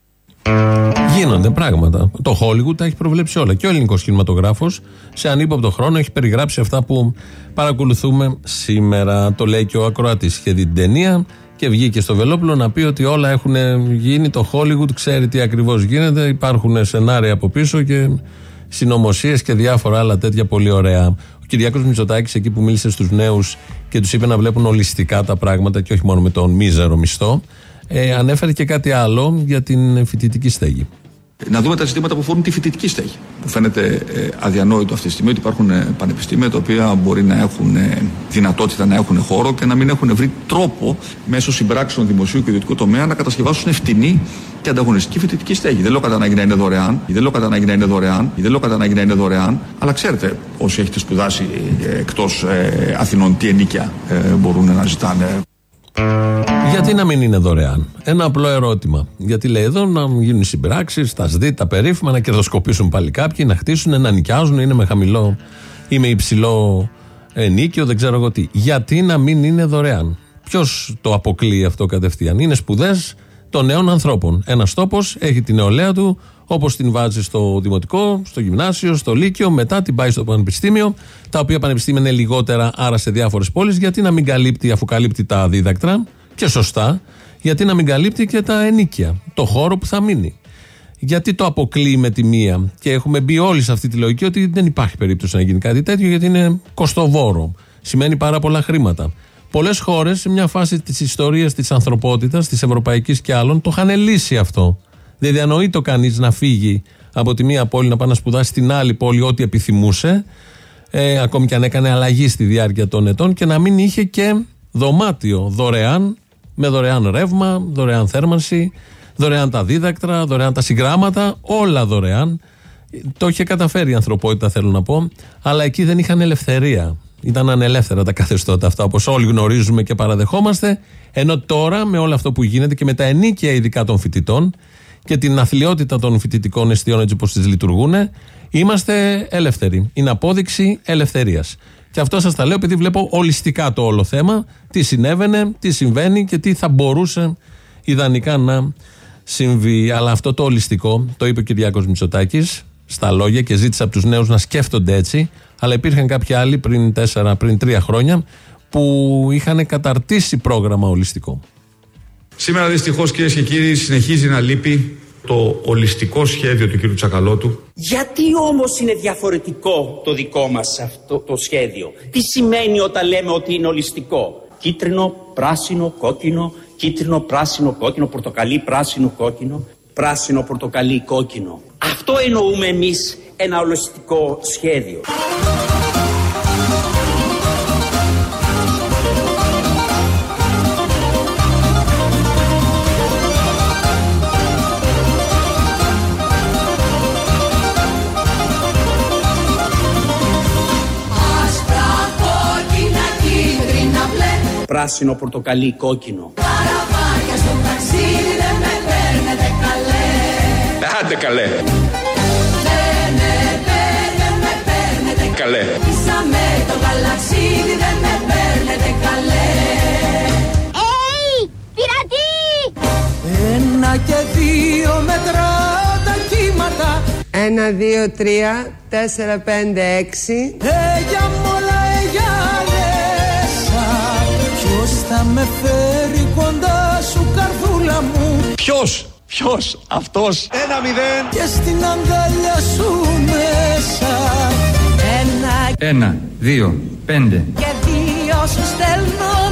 Γίνονται πράγματα. Το Hollywood τα έχει προβλέψει όλα. Και ο ελληνικός κινηματογράφος σε ανύποπτο χρόνο έχει περιγράψει αυτά που παρακολουθούμε σήμερα. Το λέει και ο Ακροατής. Είχε δει την ταινία και βγήκε στο Βελόπουλο να πει ότι όλα έχουν γίνει. Το Hollywood ξέρει τι ακριβώς γίνεται. Υπάρχουν σενάρια από πίσω και συνωμοσίες και διάφορα άλλα τέτοια πολύ ωραία. Ο Κυριάκος Μητσοτάκης, εκεί που μίλησε στους νέους και τους είπε να βλέπουν ολιστικά τα πράγματα και όχι μόνο με τον μίζερο μισθό, ε, ανέφερε και κάτι άλλο για την φοιτητική στέγη. Να δούμε τα ζητήματα που αφορούν τη φοιτητική στέγη. Μου φαίνεται ε, αδιανόητο αυτή τη στιγμή ότι υπάρχουν ε, πανεπιστήμια τα οποία μπορεί να έχουν ε, δυνατότητα να έχουν χώρο και να μην έχουν βρει τρόπο μέσω συμπράξεων δημοσίου και ιδιωτικού τομέα να κατασκευάσουν φτηνή και ανταγωνιστική φοιτητική στέγη. Δεν λέω κατά ανάγκη να είναι δωρεάν, δεν λέω κατά ανάγκη να είναι δωρεάν, δεν λέω κατά ανάγκη να είναι δωρεάν, αλλά ξέρετε όσοι έχετε σπουδάσει εκτός Αθηνών τι ενίκια ε, μπορούν να ζητάνε. Γιατί να μην είναι δωρεάν; Ένα απλό ερώτημα. Γιατί λέει εδώ να γίνουν συμπράξεις, τα ΣΔΙ, τα περίφημα, να κερδοσκοπήσουν πάλι κάποιοι, να χτίσουν, να νοικιάζουν, είναι με χαμηλό ή με υψηλό ενίκιο, δεν ξέρω εγώ τι. Γιατί να μην είναι δωρεάν; Ποιος το αποκλείει αυτό κατευθείαν; Είναι σπουδές των νέων ανθρώπων. Ένας τόπος έχει την νεολαία του, όπως την βάζει στο δημοτικό, στο γυμνάσιο, στο λύκειο, μετά την πάει στο πανεπιστήμιο, τα οποία πανεπιστήμια είναι λιγότερα, άρα σε διάφορες πόλεις. Γιατί να μην καλύπτει, αφού καλύπτει τα δίδακτρα, και σωστά, γιατί να μην καλύπτει και τα ενίκια, το χώρο που θα μείνει. Γιατί το αποκλείει με τη μία. Και έχουμε μπει όλοι σε αυτή τη λογική ότι δεν υπάρχει περίπτωση να γίνει κάτι τέτοιο, γιατί είναι κοστοβόρο. Σημαίνει πάρα πολλά χρήματα. Πολλές χώρες, σε μια φάση της ιστορίας της ανθρωπότητας, της ευρωπαϊκής και άλλων, το είχαν λύσει αυτό. Δεν διανοεί το κανείς να φύγει από τη μία πόλη να πάει να σπουδάσει στην άλλη πόλη ό,τι επιθυμούσε, ε, ακόμη και αν έκανε αλλαγή στη διάρκεια των ετών και να μην είχε και δωμάτιο δωρεάν, με δωρεάν ρεύμα, δωρεάν θέρμανση, δωρεάν τα δίδακτρα, δωρεάν τα συγγράμματα, όλα δωρεάν. Το είχε καταφέρει η ανθρωπότητα, θέλω να πω, αλλά εκεί δεν είχαν ελευθερία. Ήταν ανελεύθερα τα καθεστώτα αυτά, όπως όλοι γνωρίζουμε και παραδεχόμαστε. Ενώ τώρα, με όλο αυτό που γίνεται και με τα ενίκια ειδικά των φοιτητών και την αθλειότητα των φοιτητικών αισθειών έτσι όπως τις λειτουργούν, είμαστε ελεύθεροι. Είναι απόδειξη ελευθερίας. Και αυτό σας τα λέω επειδή βλέπω ολιστικά το όλο θέμα, τι συνέβαινε, τι συμβαίνει και τι θα μπορούσε ιδανικά να συμβεί. Αλλά αυτό το ολιστικό, το είπε ο Κυριάκος Μητσοτάκης στα λόγια και ζήτησε από τους νέους να σκέφτονται έτσι. Αλλά υπήρχαν κάποιοι άλλοι πριν τέσσερα, πριν τρία χρόνια που είχαν καταρτήσει πρόγραμμα ολιστικό. Σήμερα δυστυχώς κυρίες και κύριοι συνεχίζει να λείπει το ολιστικό σχέδιο του κύριου Τσακαλώτου. Γιατί όμως είναι διαφορετικό το δικό μας αυτό το σχέδιο; Τι σημαίνει όταν λέμε ότι είναι ολιστικό; Κίτρινο, πράσινο, κόκκινο, κίτρινο, πράσινο, κόκκινο, πορτοκαλί, πράσινο, κόκκινο, πράσινο, πορτοκαλί, κόκκινο. Αυτό εννοούμε εμείς ένα ολιστικό σχέδιο. Πράσινο, πορτοκαλί, κόκκινο. Καραβάκια στο ταξίδι δεν με παίρνετε καλέ Άντε καλέ. Δεν με παίρνετε, με παίρνετε Καλέ. Ίσα με το γαλαξίδι δεν με παίρνετε καλέ Έι, πειρατή! Ένα και δύο μετράω τα κύματα Ένα, δύο, τρία, τέσσερα, πέντε, έξι. Έγια μόλα με φέρει κοντά σου καρδούλα μου Ποιος, ποιος, αυτός; Ένα μηδέν Και στην αγκαλιά σου μέσα Ένα Ένα, δύο, πέντε. και δύο σου στέλνω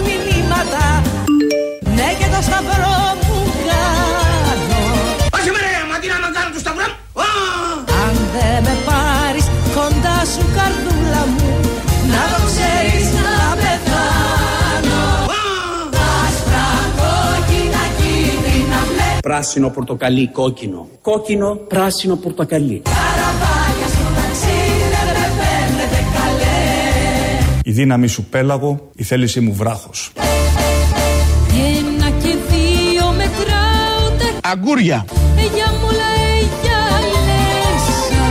Πράσινο, πορτοκαλί, κόκκινο. Κόκκινο, πράσινο, πορτοκαλί. Καραβάκια στο ταξίδι δεν με παίρνετε καλέ Η δύναμή σου πέλαγο, η θέλησή μου βράχος. Ένα και δύο μετράω τα Αγκούρια. Για μόλα έγια λέσα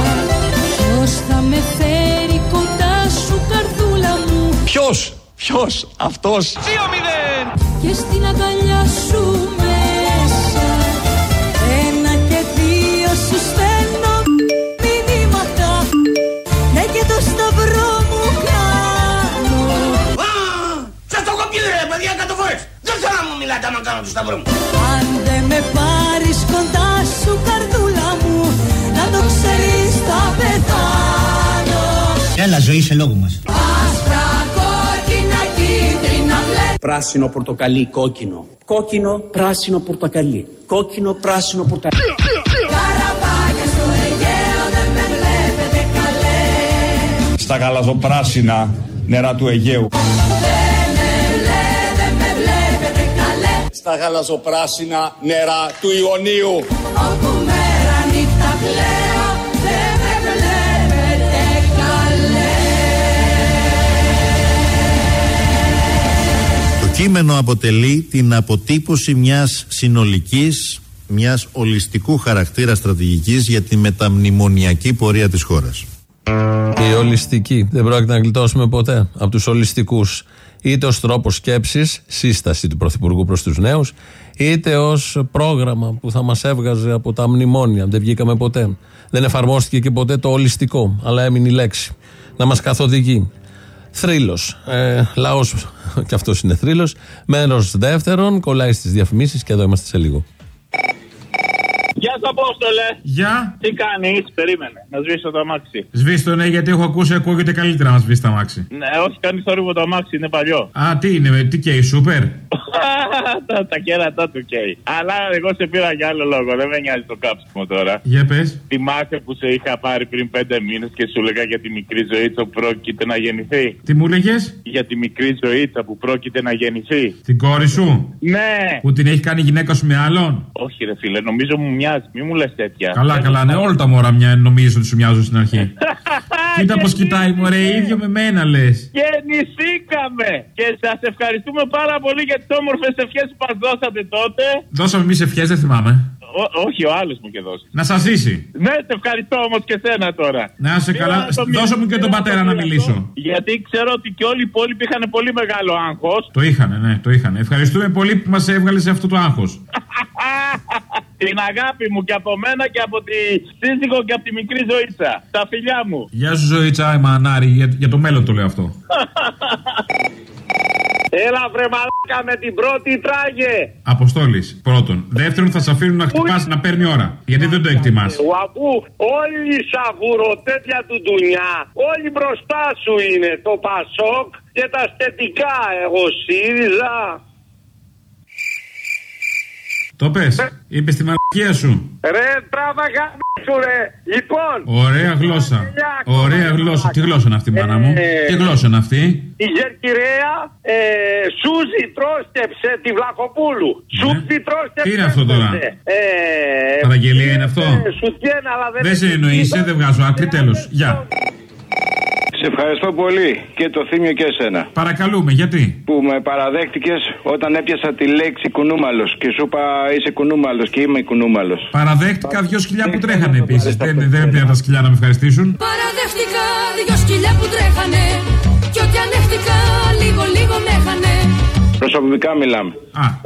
Ποιος θα με φέρει κοντά σου καρδούλα μου; Ποιος, ποιος, αυτός. Δύο μηδέν Και στην αγκαλιά σου ζωή σε λόγο μας. Άσπρα, κόκκινα, κίτρινα, μπλε Πράσινο, πορτοκαλί, κόκκινο. Κόκκινο, πράσινο, πορτοκαλί. Κόκκινο, πράσινο, πορτοκαλί. Καραβάκια στο Αιγαίο δεν με βλέπετε καλέ Στα γαλαζοπράσινα νερά του Αιγαίου. Δεν με βλέπετε, δεν με βλέπετε καλέ Στα γαλαζοπράσινα νερά του Ιωνίου. Κείμενο αποτελεί την αποτύπωση μιας συνολικής, μιας ολιστικού χαρακτήρα στρατηγικής για τη μεταμνημονιακή πορεία της χώρας. Η ολιστική. Δεν πρόκειται να γλιτώσουμε ποτέ από τους ολιστικούς. Είτε ως τρόπος σκέψης, σύσταση του Πρωθυπουργού προς τους νέους, είτε ως πρόγραμμα που θα μας έβγαζε από τα μνημόνια. Δεν βγήκαμε ποτέ. Δεν εφαρμόστηκε και ποτέ το ολιστικό, αλλά έμεινε η λέξη. Να μας καθοδηγεί. Θρύλος. Ε, Λαός, και αυτός είναι θρύλος. Μέρος δεύτερον, κολλάει στις διαφημίσεις και εδώ είμαστε σε λίγο. Γεια σου, Απόστολε. Γεια. Τι κάνεις, περίμενε. Να σβήσω το αμάξι. Σβήστο, ναι, γιατί έχω ακούσει ακούγεται καλύτερα να σβήσει τα μάξι. Ναι, όχι, κάνεις θόρυβο το αμάξι, είναι παλιό. Α, τι είναι, τι καίει, σούπερ; τα, τα κέρατα του καίει. Αλλά εγώ σε πήρα για άλλο λόγο, δεν με νοιάζει το κάψιμο τώρα. Για πες. Θυμάσαι που σε είχα πάρει πριν πέντε μήνες και σου έλεγα για τη μικρή ζωήτσα που πρόκειται να γεννηθεί; Τι μου έλεγε, Για τη μικρή ζωήτσα που πρόκειται να γεννηθεί. Την κόρη σου; Ναι! Που την έχει κάνει η γυναίκα σου με άλλον; Όχι, ρε φίλε, νομίζω μου μοιάζει, μη μου λες τέτοια. Καλά, καλά, ναι, όλα τα μωρά μια νομίζω ότι σου μοιάζουν στην αρχή. Κοίτα πω κοιτάει, μωρέ, ίδιο με μένα λες. Γεννηθήκαμε! Και σας ευχαριστούμε πάρα πολύ για τι όμορφες ευχές που μας δώσατε τότε. Δώσαμε εμείς ευχές, δεν θυμάμαι. Ό- όχι, ο άλλος μου και δώσει. Να σας ζήσει. Ναι, σε ευχαριστώ όμως και σένα τώρα. Να είσαι Πήρα καλά. το Δώσε μου και τον πήρα πατέρα το να πήρα μιλήσω. αυτό, Γιατί ξέρω ότι και όλοι οι υπόλοιποι είχαν πολύ μεγάλο άγχος. Το είχανε, ναι, το είχανε. Ευχαριστούμε πολύ που μας έβγαλες σε αυτό το άγχος. Την αγάπη μου και από μένα και από τη σύζυγο και από τη μικρή ζωήτσα. Τα φιλιά μου. Γεια σου, ζωή Τσάι Μανάρη, για, για το μέλλον το λέω αυτό. Έλα βρε μαλάκα με την πρώτη τράγε. Αποστόλης. Πρώτον. Δεύτερον, θα σε αφήνουν να χτυπάς να παίρνει ώρα. Γιατί δεν το εκτιμάς. Αφού όλοι οι σαβουροτέτια του ντουνιά, όλοι μπροστά σου είναι το Πασόκ και τα στετικά. Εγώ ΣΥΡΙΖΑ. Το πες. Είπε τη μαλακία σου. Ρε τράβα γαμίσου ρε. Λοιπόν. Ωραία γλώσσα. Ωραία γλώσσα. Τι γλώσσα είναι αυτή, μάνα μου; Ε, Τι γλώσσα είναι αυτή; Η Γερκυρέα ε, Σούζη πρόσκεψε τη Βλαχοπούλου. Σούζη πρόσκεψε. Ναι. Τι είναι αυτό τώρα; Ε, Παραγγελία είναι αυτό; ε, σουτιέν, αλλά δεν Δεν σε εννοείσαι, δεν βγάζω άκρη, τέλος. Γεια. Σε ευχαριστώ πολύ και το θύμιο και εσένα. Παρακαλούμε, γιατί; Που με παραδέχτηκες όταν έπιασα τη λέξη κουνούμαλος και σου είπα είσαι κουνούμαλος και είμαι κουνούμαλος. Παραδέχτηκα δυο σκυλιά που τρέχανε επίσης. Δεν, δεν πήραν τα σκυλιά να με ευχαριστήσουν. Παραδέχτηκα δυο σκυλιά που τρέχανε Κι ό,τι ανέχτηκα λίγο λίγο με έχανε Προσωπικά μιλάμε.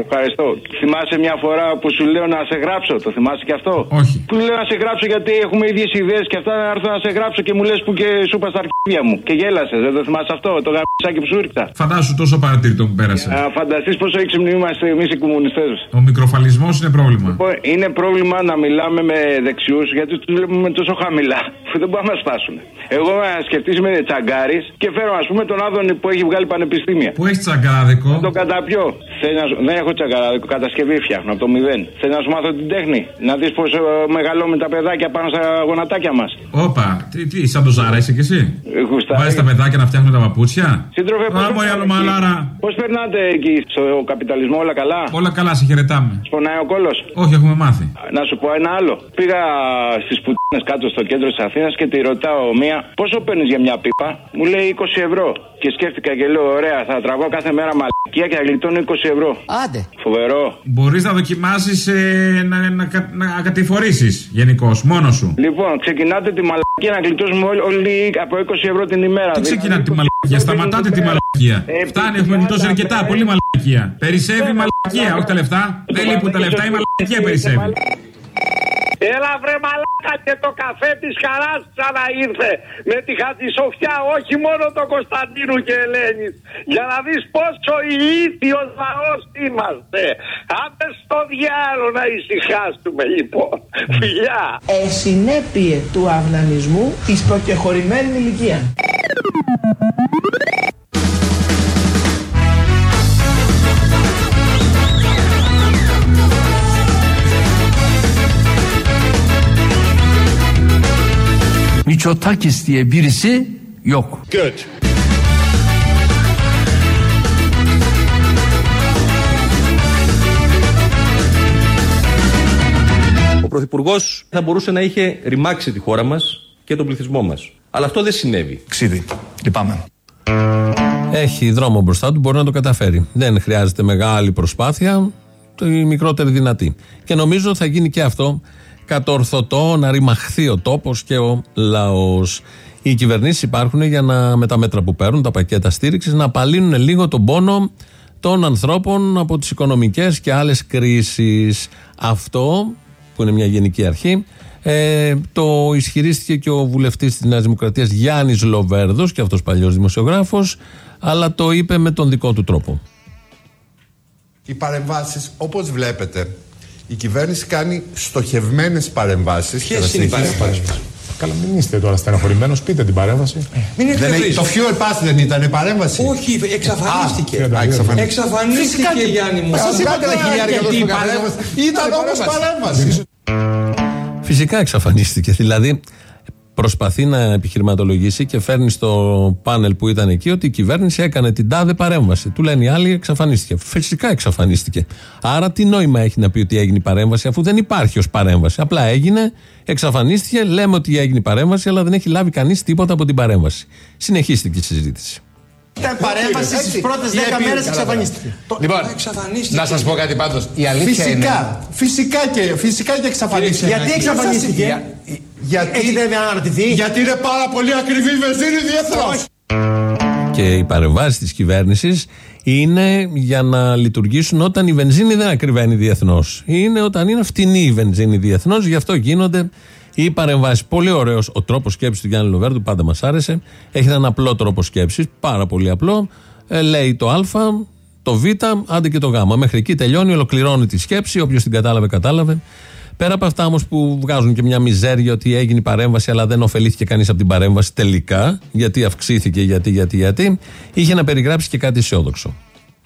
Ευχαριστώ. Θυμάσαι μια φορά που σου λέω να σε γράψω, το θυμάσαι και αυτό; Όχι. Που λέω να σε γράψω γιατί έχουμε ίδιες ιδέες και αυτά να έρθω να σε γράψω και μου λες που και σου είπα στα αρχίδια μου. Και γέλασες, δεν το θυμάσαι αυτό, το γαμισάκι που σου ήρθα. Φαντάσου τόσο παρατήρητο που πέρασε. Να φανταστείς πόσο έξυπνοι είμαστε εμείς οι κομμουνιστές. Ο μικροφαλισμός είναι πρόβλημα. Λοιπόν, είναι πρόβλημα να μιλάμε με δεξιούς γιατί τους βλέπουμε τόσο χαμηλά που δεν μπορούμε να σπάσουν. Εγώ να σκεφτείς με τσαγκάρι και φέρω ας πούμε τον Άδωνη που έχει βγάλει πανεπιστήμια. Που έχει τσαγκάραδικο. Το καταπιώ. Θέλει να σου... Δεν έχω τσαγκαράδικο, κατασκευή φτιάχνω από το μηδέν. Θέλει να σου μάθω την τέχνη. Να δεις πώς μεγαλώνουν τα παιδάκια πάνω στα γονατάκια μας. Όπα, τι, τι, σαν το Ζάρα είσαι κι εσύ; Βάζεις τα παιδάκια να φτιάχνουν τα παπούτσια; Σύντροφε, Α, μωρέ, άλλο μαλάρα. Πώς περνάτε εκεί στο καπιταλισμό, όλα καλά; Όλα καλά, σε χαιρετάμε. Σπονάει ο κόλος; Όχι, έχουμε μάθει. Να σου πω ένα άλλο. Πήγα στις πουτίνες κάτω στο κέντρο της Αθήνας και τη ρωτάω μία πόσο παίρνεις για μια πίπα; Μου λέει 20 ευρώ. Και σκέφτηκα και λέω: Ωραία, θα τραβώ κάθε μέρα μαλακία και θα γλιτώνω 20 ευρώ. Άντε. Φοβερό. Μπορείς να δοκιμάσεις ε, να, να, κα- να κατηφορήσεις γενικώς, μόνος σου. Λοιπόν, ξεκινάτε τη μαλακία να γλιτώσουμε όλοι, όλοι από 20 ευρώ την ημέρα. Τι Δηλαδή, ξεκινάτε τη μαλακία, σταματάτε τη μαλακία. Ε, Φτάνει, έχουμε γλιτώσει αρκετά, πολύ μαλακία. Περισσεύει η μαλακία, όχι τα λεφτά. Δεν λείπουν τα λεφτά, η μαλακία περισσεύει. Έλα βρε μαλάκα και το καφέ της χαράς ξαναήρθε με τη Χατζησοφιά όχι μόνο το Κωνσταντίνου και Ελένης. Για να δεις πόσο ηλίθιος λαός είμαστε. Άντε στο διάλο να ησυχάσουμε λοιπόν. Φιλιά. Ε, συνέπειε του αυνανισμού εις προκεχωρημένης ηλικίας. Miçotakis diye birisi yok. Good. Ο Πρωθυπουργός θα μπορούσε να είχε ρημάξει τη χώρα μας και τον πληθυσμό μας. Αλλά αυτό δεν συνέβη. Ξίδι. Λυπάμαι. Έχει δρόμο μπροστά του, μπορεί να το καταφέρει. Δεν χρειάζεται μεγάλη προσπάθεια, το η μικρότερη δυνατή. Και νομίζω θα γίνει και αυτό κατορθωτό να ρημαχθεί ο τόπος και ο λαός. Οι κυβερνήσεις υπάρχουν για να, με τα μέτρα που παίρνουν, τα πακέτα στήριξης, να απαλύνουν λίγο τον πόνο των ανθρώπων από τις οικονομικές και άλλες κρίσεις. Αυτό, που είναι μια γενική αρχή, ε, το ισχυρίστηκε και ο βουλευτής της Νέας Δημοκρατίας Γιάννης Λοβέρδος, και αυτός παλιός δημοσιογράφος, αλλά το είπε με τον δικό του τρόπο. Οι παρεμβάσεις, όπως βλέπετε, η κυβέρνηση κάνει στοχευμένες παρεμβάσεις. Ποιες είναι οι παρεμβάσεις; Καλά, μην είστε τώρα στεναχωρημένο, πείτε την παρέμβαση. Μην Δεν είναι- το fuel pass δεν ήταν η παρέμβαση. Όχι, εξαφανίστηκε. Α, εξαφανίστηκε. Εξαφανίστηκε, Φυσικά και- Γιάννη μου. Μα σας Σας είπα είπα τα τώρα χιλιάρια γιατί για η το παρέμβαση. Ήταν Ήταν όμως παρέμβαση. παρέμβαση. Φυσικά εξαφανίστηκε. Δηλαδή, προσπαθεί να επιχειρηματολογήσει και φέρνει στο πάνελ που ήταν εκεί ότι η κυβέρνηση έκανε την τάδε παρέμβαση. Του λένε οι άλλοι εξαφανίστηκε. Φυσικά εξαφανίστηκε. Άρα, τι νόημα έχει να πει ότι έγινε η παρέμβαση, αφού δεν υπάρχει ως παρέμβαση. Απλά έγινε, εξαφανίστηκε, λέμε ότι έγινε η παρέμβαση, αλλά δεν έχει λάβει κανείς τίποτα από την παρέμβαση. Συνεχίστηκε η συζήτηση. Ήταν παρέμβαση στις πρώτες 10 μέρες εξαφανίστηκε. Λοιπόν, να σας πω κάτι πάντως. Η αλήθεια είναι. Φυσικά, φυσικά και, φυσικά και εξαφανίστηκε. Γιατί εξαφανίστηκε; Για- Γιατί, Έχετε αναρωτηθεί; γιατί είναι πάρα πολύ ακριβή η βενζίνη διεθνώς. Και οι παρεμβάσεις της κυβέρνησης είναι για να λειτουργήσουν όταν η βενζίνη δεν ακριβένει διεθνώς. Είναι όταν είναι φτηνή η βενζίνη διεθνώς, γι' αυτό γίνονται οι παρεμβάσεις. Πολύ ωραίος ο τρόπος σκέψης του Γιάννη Λοβέρντου, πάντα μας άρεσε. Έχει έναν απλό τρόπο σκέψης, πάρα πολύ απλό. Ε, λέει το Α, Το Β, άντε και το Γ. Μέχρι εκεί τελειώνει, ολοκληρώνει τη σκέψη. Όποιος την κατάλαβε, κατάλαβε. Πέρα από αυτά όμως που βγάζουν και μια μιζέρια ότι έγινε η παρέμβαση, αλλά δεν ωφελήθηκε κανείς από την παρέμβαση τελικά, γιατί αυξήθηκε, γιατί, γιατί, γιατί, είχε να περιγράψει και κάτι αισιόδοξο.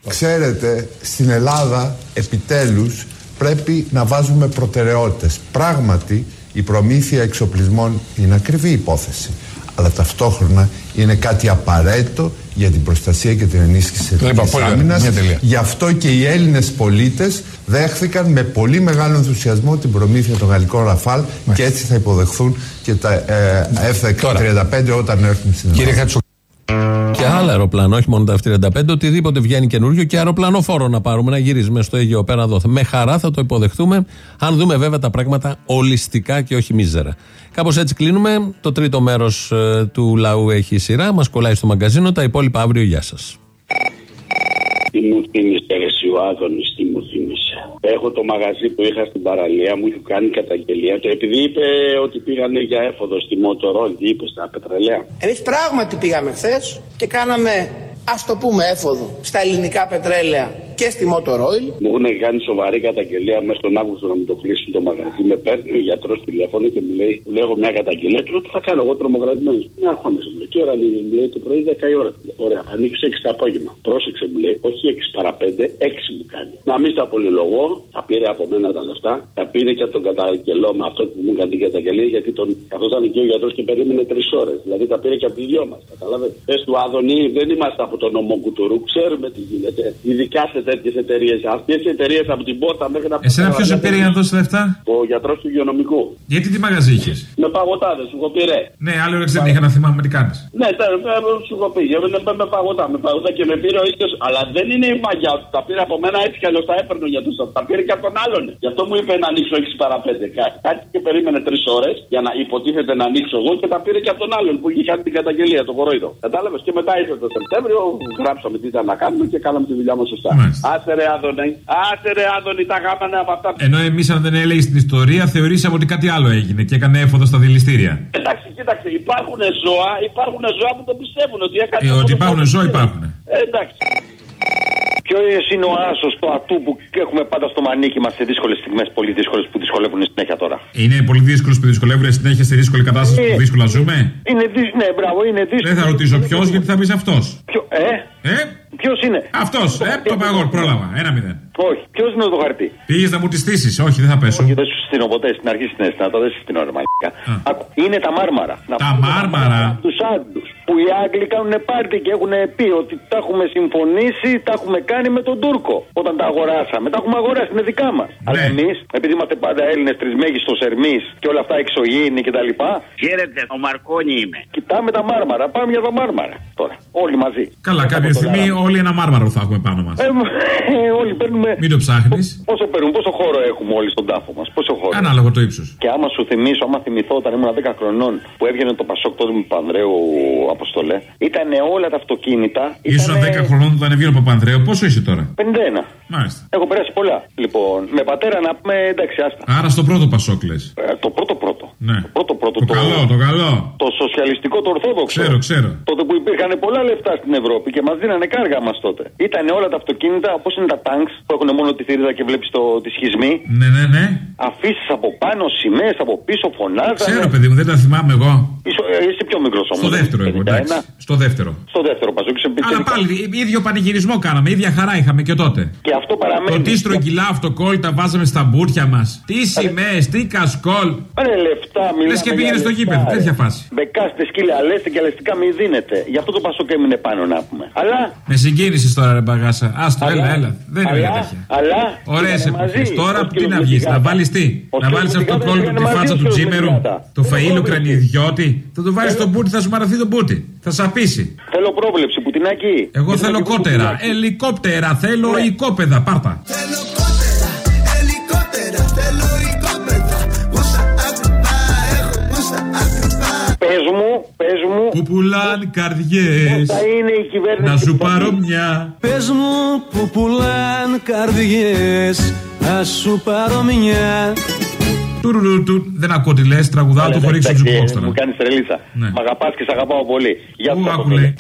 Ξέρετε, στην Ελλάδα επιτέλους πρέπει να βάζουμε προτεραιότητες. Πράγματι, η προμήθεια εξοπλισμών είναι ακριβή υπόθεση. Αλλά ταυτόχρονα είναι κάτι απαραίτητο για την προστασία και την ενίσχυση της Λοιπόν, εθνικής πολύ ωραία. άμυνας. Μια τελεία. Γι' αυτό και οι Έλληνες πολίτες δέχθηκαν με πολύ μεγάλο ενθουσιασμό την προμήθεια των γαλλικών Ραφάλ και έτσι θα υποδεχθούν και τα ε, F-35 όταν έρθουν στην Ελλάδα. Και άλλα αεροπλάνα, όχι μόνο τα F-35, οτιδήποτε βγαίνει καινούριο και αεροπλανοφόρο να πάρουμε, να γυρίσουμε στο Αίγαιο πέρα εδώ. Με χαρά θα το υποδεχτούμε, αν δούμε βέβαια τα πράγματα ολιστικά και όχι μίζερα. Κάπως έτσι κλείνουμε. Το τρίτο μέρος του λαού έχει σειρά, μας κολλάει στο μαγκαζίνο. Τα υπόλοιπα αύριο. Γεια σας. Τι μου θύμισε εσύ ο Άδωνης, τι μου θύμισε. Έχω το μαγαζί που είχα στην παραλία, μου είχε κάνει καταγγελία και επειδή είπε ότι πήγανε για έφοδο στη Μοτορόλ, τι είπε στα πετρελαία. Εμείς πράγματι πήγαμε χθες και κάναμε, ας το πούμε, έφοδο στα ελληνικά πετρέλαια και στη Motor Oil. Μου έχουν κάνει σοβαρή καταγγελία μέσα στον Αύγουστο να μου το κλείσουν το μαγαζί. Με παίρνει ο γιατρός τηλέφωνο και μου λέει: Του Λέγω μια καταγγελία. Του λέω: Τι θα κάνω εγώ τρομοκρατημένος. Μια αρχόνεσαι μου λέει: Τι ώρα ανοίγει, μου λέει το πρωί 10 η ώρα. Ωραία, ανοίξει 6 το απόγευμα. Πρόσεξε, μου λέει: Όχι 6 παρα 5, 6 μου κάνει. Να μην στα πολυλογώ, θα πήρε από μένα τα λεφτά, θα πήρε και από τον καταγγελό με αυτό που μου έκανε την καταγγελία γιατί τον καθόταν εκεί ο γιατρός και περίμενε 3 ώρες. Δηλαδή τα πήρε και από οι δυο μας. Καταλάβετε. Πες του Άδωνη, δεν είμαστε από τον νομό κουτουρού, ξέρουμε τι γίνεται. Ειδικά σε τέτοιες εταιρείες. Αυτές οι εταιρείες από την πόρτα μέχρι να Εσένα ποιος σε πήρε για να δώσει λεφτά; Ο γιατρός του υγειονομικού. Γιατί τι μαγαζί είχες; Με παγωτάδες, σου έχω πει ρε. Ναι, άλλη ώρα δεν είχα να θυμάμαι τι κάνεις. Ναι, τα, τα, σου έχω πει. Με, με, με παγωτά, με παγωτά και με πήρε ο ίδιος. Αλλά δεν είναι η μαγιά του. Τα πήρε από μένα έτσι κι αλλιώς τα έπαιρνε για του. Τα πήρε και από τον άλλον. Γι' αυτό μου είπε να ανοίξω 6 παρα 5. Κάτι και περίμενε 3 ώρες για να υποτίθεται να ανοίξω εγώ και τα πήρε και από τον άλλον που είχε κάνει την καταγγελία, το κορόιδο. Κατάλαβες; Και μετά ήρθε το Σεπτέμβριο, γράψαμε τι ήταν να κάνουμε και κάναμε τη δουλειά μας σωστά. Άσε ρε Άδωνη, άσε ρε Άδωνη, τα γάμανε από αυτά. Ενώ εμείς, αν δεν έλεγες την ιστορία, θεωρήσαμε ότι κάτι άλλο έγινε και έκανε έφοδο στα δηληστήρια. Εντάξει, κοίταξε, υπάρχουν ζώα, υπάρχουν ζώα που το πιστεύουν ότι έκανε. Ε, ότι υπάρχουν ζώα, υπάρχουν. Ε, εντάξει. Ποιο είναι ο άσος του ατού που έχουμε πάντα στο μανίκι μας σε δύσκολες στιγμές, πολύ δύσκολες που δυσκολεύουν συνέχεια τώρα. Είναι πολύ δύσκολο που δυσκολεύουν συνέχεια σε δύσκολη κατάσταση που δύσκολα ζούμε; Είναι δύ- ναι, μπράβο, είναι δύσκολο. Δεν θα ρωτήσω ποιος γιατί θα πεις αυτός. Ποιο, ε, Ε, ποιος είναι; αυτός. Ε, το παγόρ, πρόλαβα. Ένα μηδέν. Όχι, ποιος είναι το χαρτί. Πήγες να μου τη στήσεις. Όχι, δεν θα πέσω. Όχι, δεν σου συστήνω ποτέ στην αρχή στην αισθανότητα, δεν συστήνω ρε μαλάκα. Άκου, Είναι τα μάρμαρα. Να Τα πούμε μάρμαρα. Τους Άγγλους. Που οι Άγγλοι κάνουν πάρτι και έχουν πει ότι τα έχουμε συμφωνήσει, τα έχουμε κάνει με τον Τούρκο. Όταν τα αγοράσαμε. Τα έχουμε αγοράσει, είναι δικά μας. Ναι. Αλλά εμείς, επειδή είμαστε πάντα Έλληνες τρισμέγιστος Ερμής και όλα αυτά εξωγήινοι κτλ. Χαίρετε, ο Μαρκόνι είμαι. Κοιτάμε τα μάρμαρα. Πάμε για τα μάρμαρα τώρα. Όλοι μαζί. Καλά, κάποια στιγμή όλοι ένα μάρμαρο θα έχουμε πάνω μας. Ε, ε, όλοι παίρνουμε. Μην το ψάχνεις. Πόσο παίρνουμε, πόσο χώρο έχουμε όλοι στον τάφο μας. Πόσο χώρο. Ανάλογο το ύψος. Και άμα σου θυμίσω, άμα θυμηθώ όταν ήμουν 10 χρονών που έβγαινε το Πασόκ τότε με Πανδρέου Αποστολέ, ήταν όλα τα αυτοκίνητα. Ήσουν ήτανε 10 χρονών όταν έβγαινε ο Παπανδρέου. Πόσο είσαι τώρα; 51. Μάλιστα. Έχω περάσει πολλά. Λοιπόν, με πατέρα να πούμε εντάξει, άστα. Άρα στο πρώτο Πασόκ λες. Ε, το πρώτο πρώτο. Ναι. Το πρώτο πρώτο. Το καλό, το καλό. Το σοσιαλιστικό, το ορθόδοξο. Ξέρω, ξέρω. Τότε που υπήρχαν πολλά λεφτά στην Ευρώπη και μας δίνανε κάργα μας τότε. Ήταν όλα τα αυτοκίνητα, όπως είναι τα τάγκ που έχουν μόνο τη θηρίδα και βλέπεις τη σχισμή. Ναι, ναι, ναι. Αφήσεις από πάνω, σημαίες από πίσω, φωνάζανε. Ξέρω, παιδί μου, δεν τα θυμάμαι εγώ. Είσαι, ε, είσαι πιο μικρός όμως. Στο δεύτερο εγώ, εντάξει. Στο δεύτερο. Στο δεύτερο παζόκι. σε Αλλά πάλι ίδιο πανηγυρισμό κάναμε, ίδια χαρά είχαμε και τότε. Και αυτό παραμένει. Το τι στρογγυλά αυτοκόλλητα βάζαμε στα μπούρια μας. Τι σημαίες, τι κασκόλ. Ρε λεφτά, μιλάμε. Λες και πήγαινε στο γήπεδο, τέτοια φάση. Μπεκάστε σκύλια, αλέστε και αλεστικά μη δίνετε. Γι' αυτό το πασόκ έμεινε πάνω να πούμε. Αλλά. Με συγκίνηση τώρα, ρε μπαγάσα. Άστο, Αλλά- έλα, έλα. Δεν είναι για αλλά- τέτοια. Αλλά. Ωραίε πήγανε μαζί. εποχέ. Τώρα Ο τι κύριος να βγεις, Λουκιγάτα. να βάλεις τι; Ο Να κύριος βάλεις αυτό το Λουκιγάτα κόλπο πήγανε τη μαζί φάτσα ο του κύριος τζίμερου, Λουκιγάτα. το φαΐλου Θέλω κρανιδιώτη. Θα του βάλεις τον μπούτι, θα σου μαραθεί τον μπούτι. Θα σαπίσει. Θέλω πρόβλεψη που την εκεί. Εγώ θέλω κότερα. Ελικόπτερα, θέλω οικόπεδα, πάρτα. Ελικόπτερα, Πες μου, πες μου. Που πουλάνε καρδιές Θα είναι η κυβέρνηση. Να σου που θα πάρω βγει. μια. Πες μου που πουλάν καρδιές Ας σου πάρω μια Τουρουρουρου, Δεν ακούω τι λες, τραγουδάω, το έχω ρίξει στο Εντάξει, jukebox Μου τώρα. κάνεις τρελίτσα. Ναι. Μ' αγαπάς και σε αγαπάω πολύ. Γεια σου, Πού Αποστολή. άκουλε.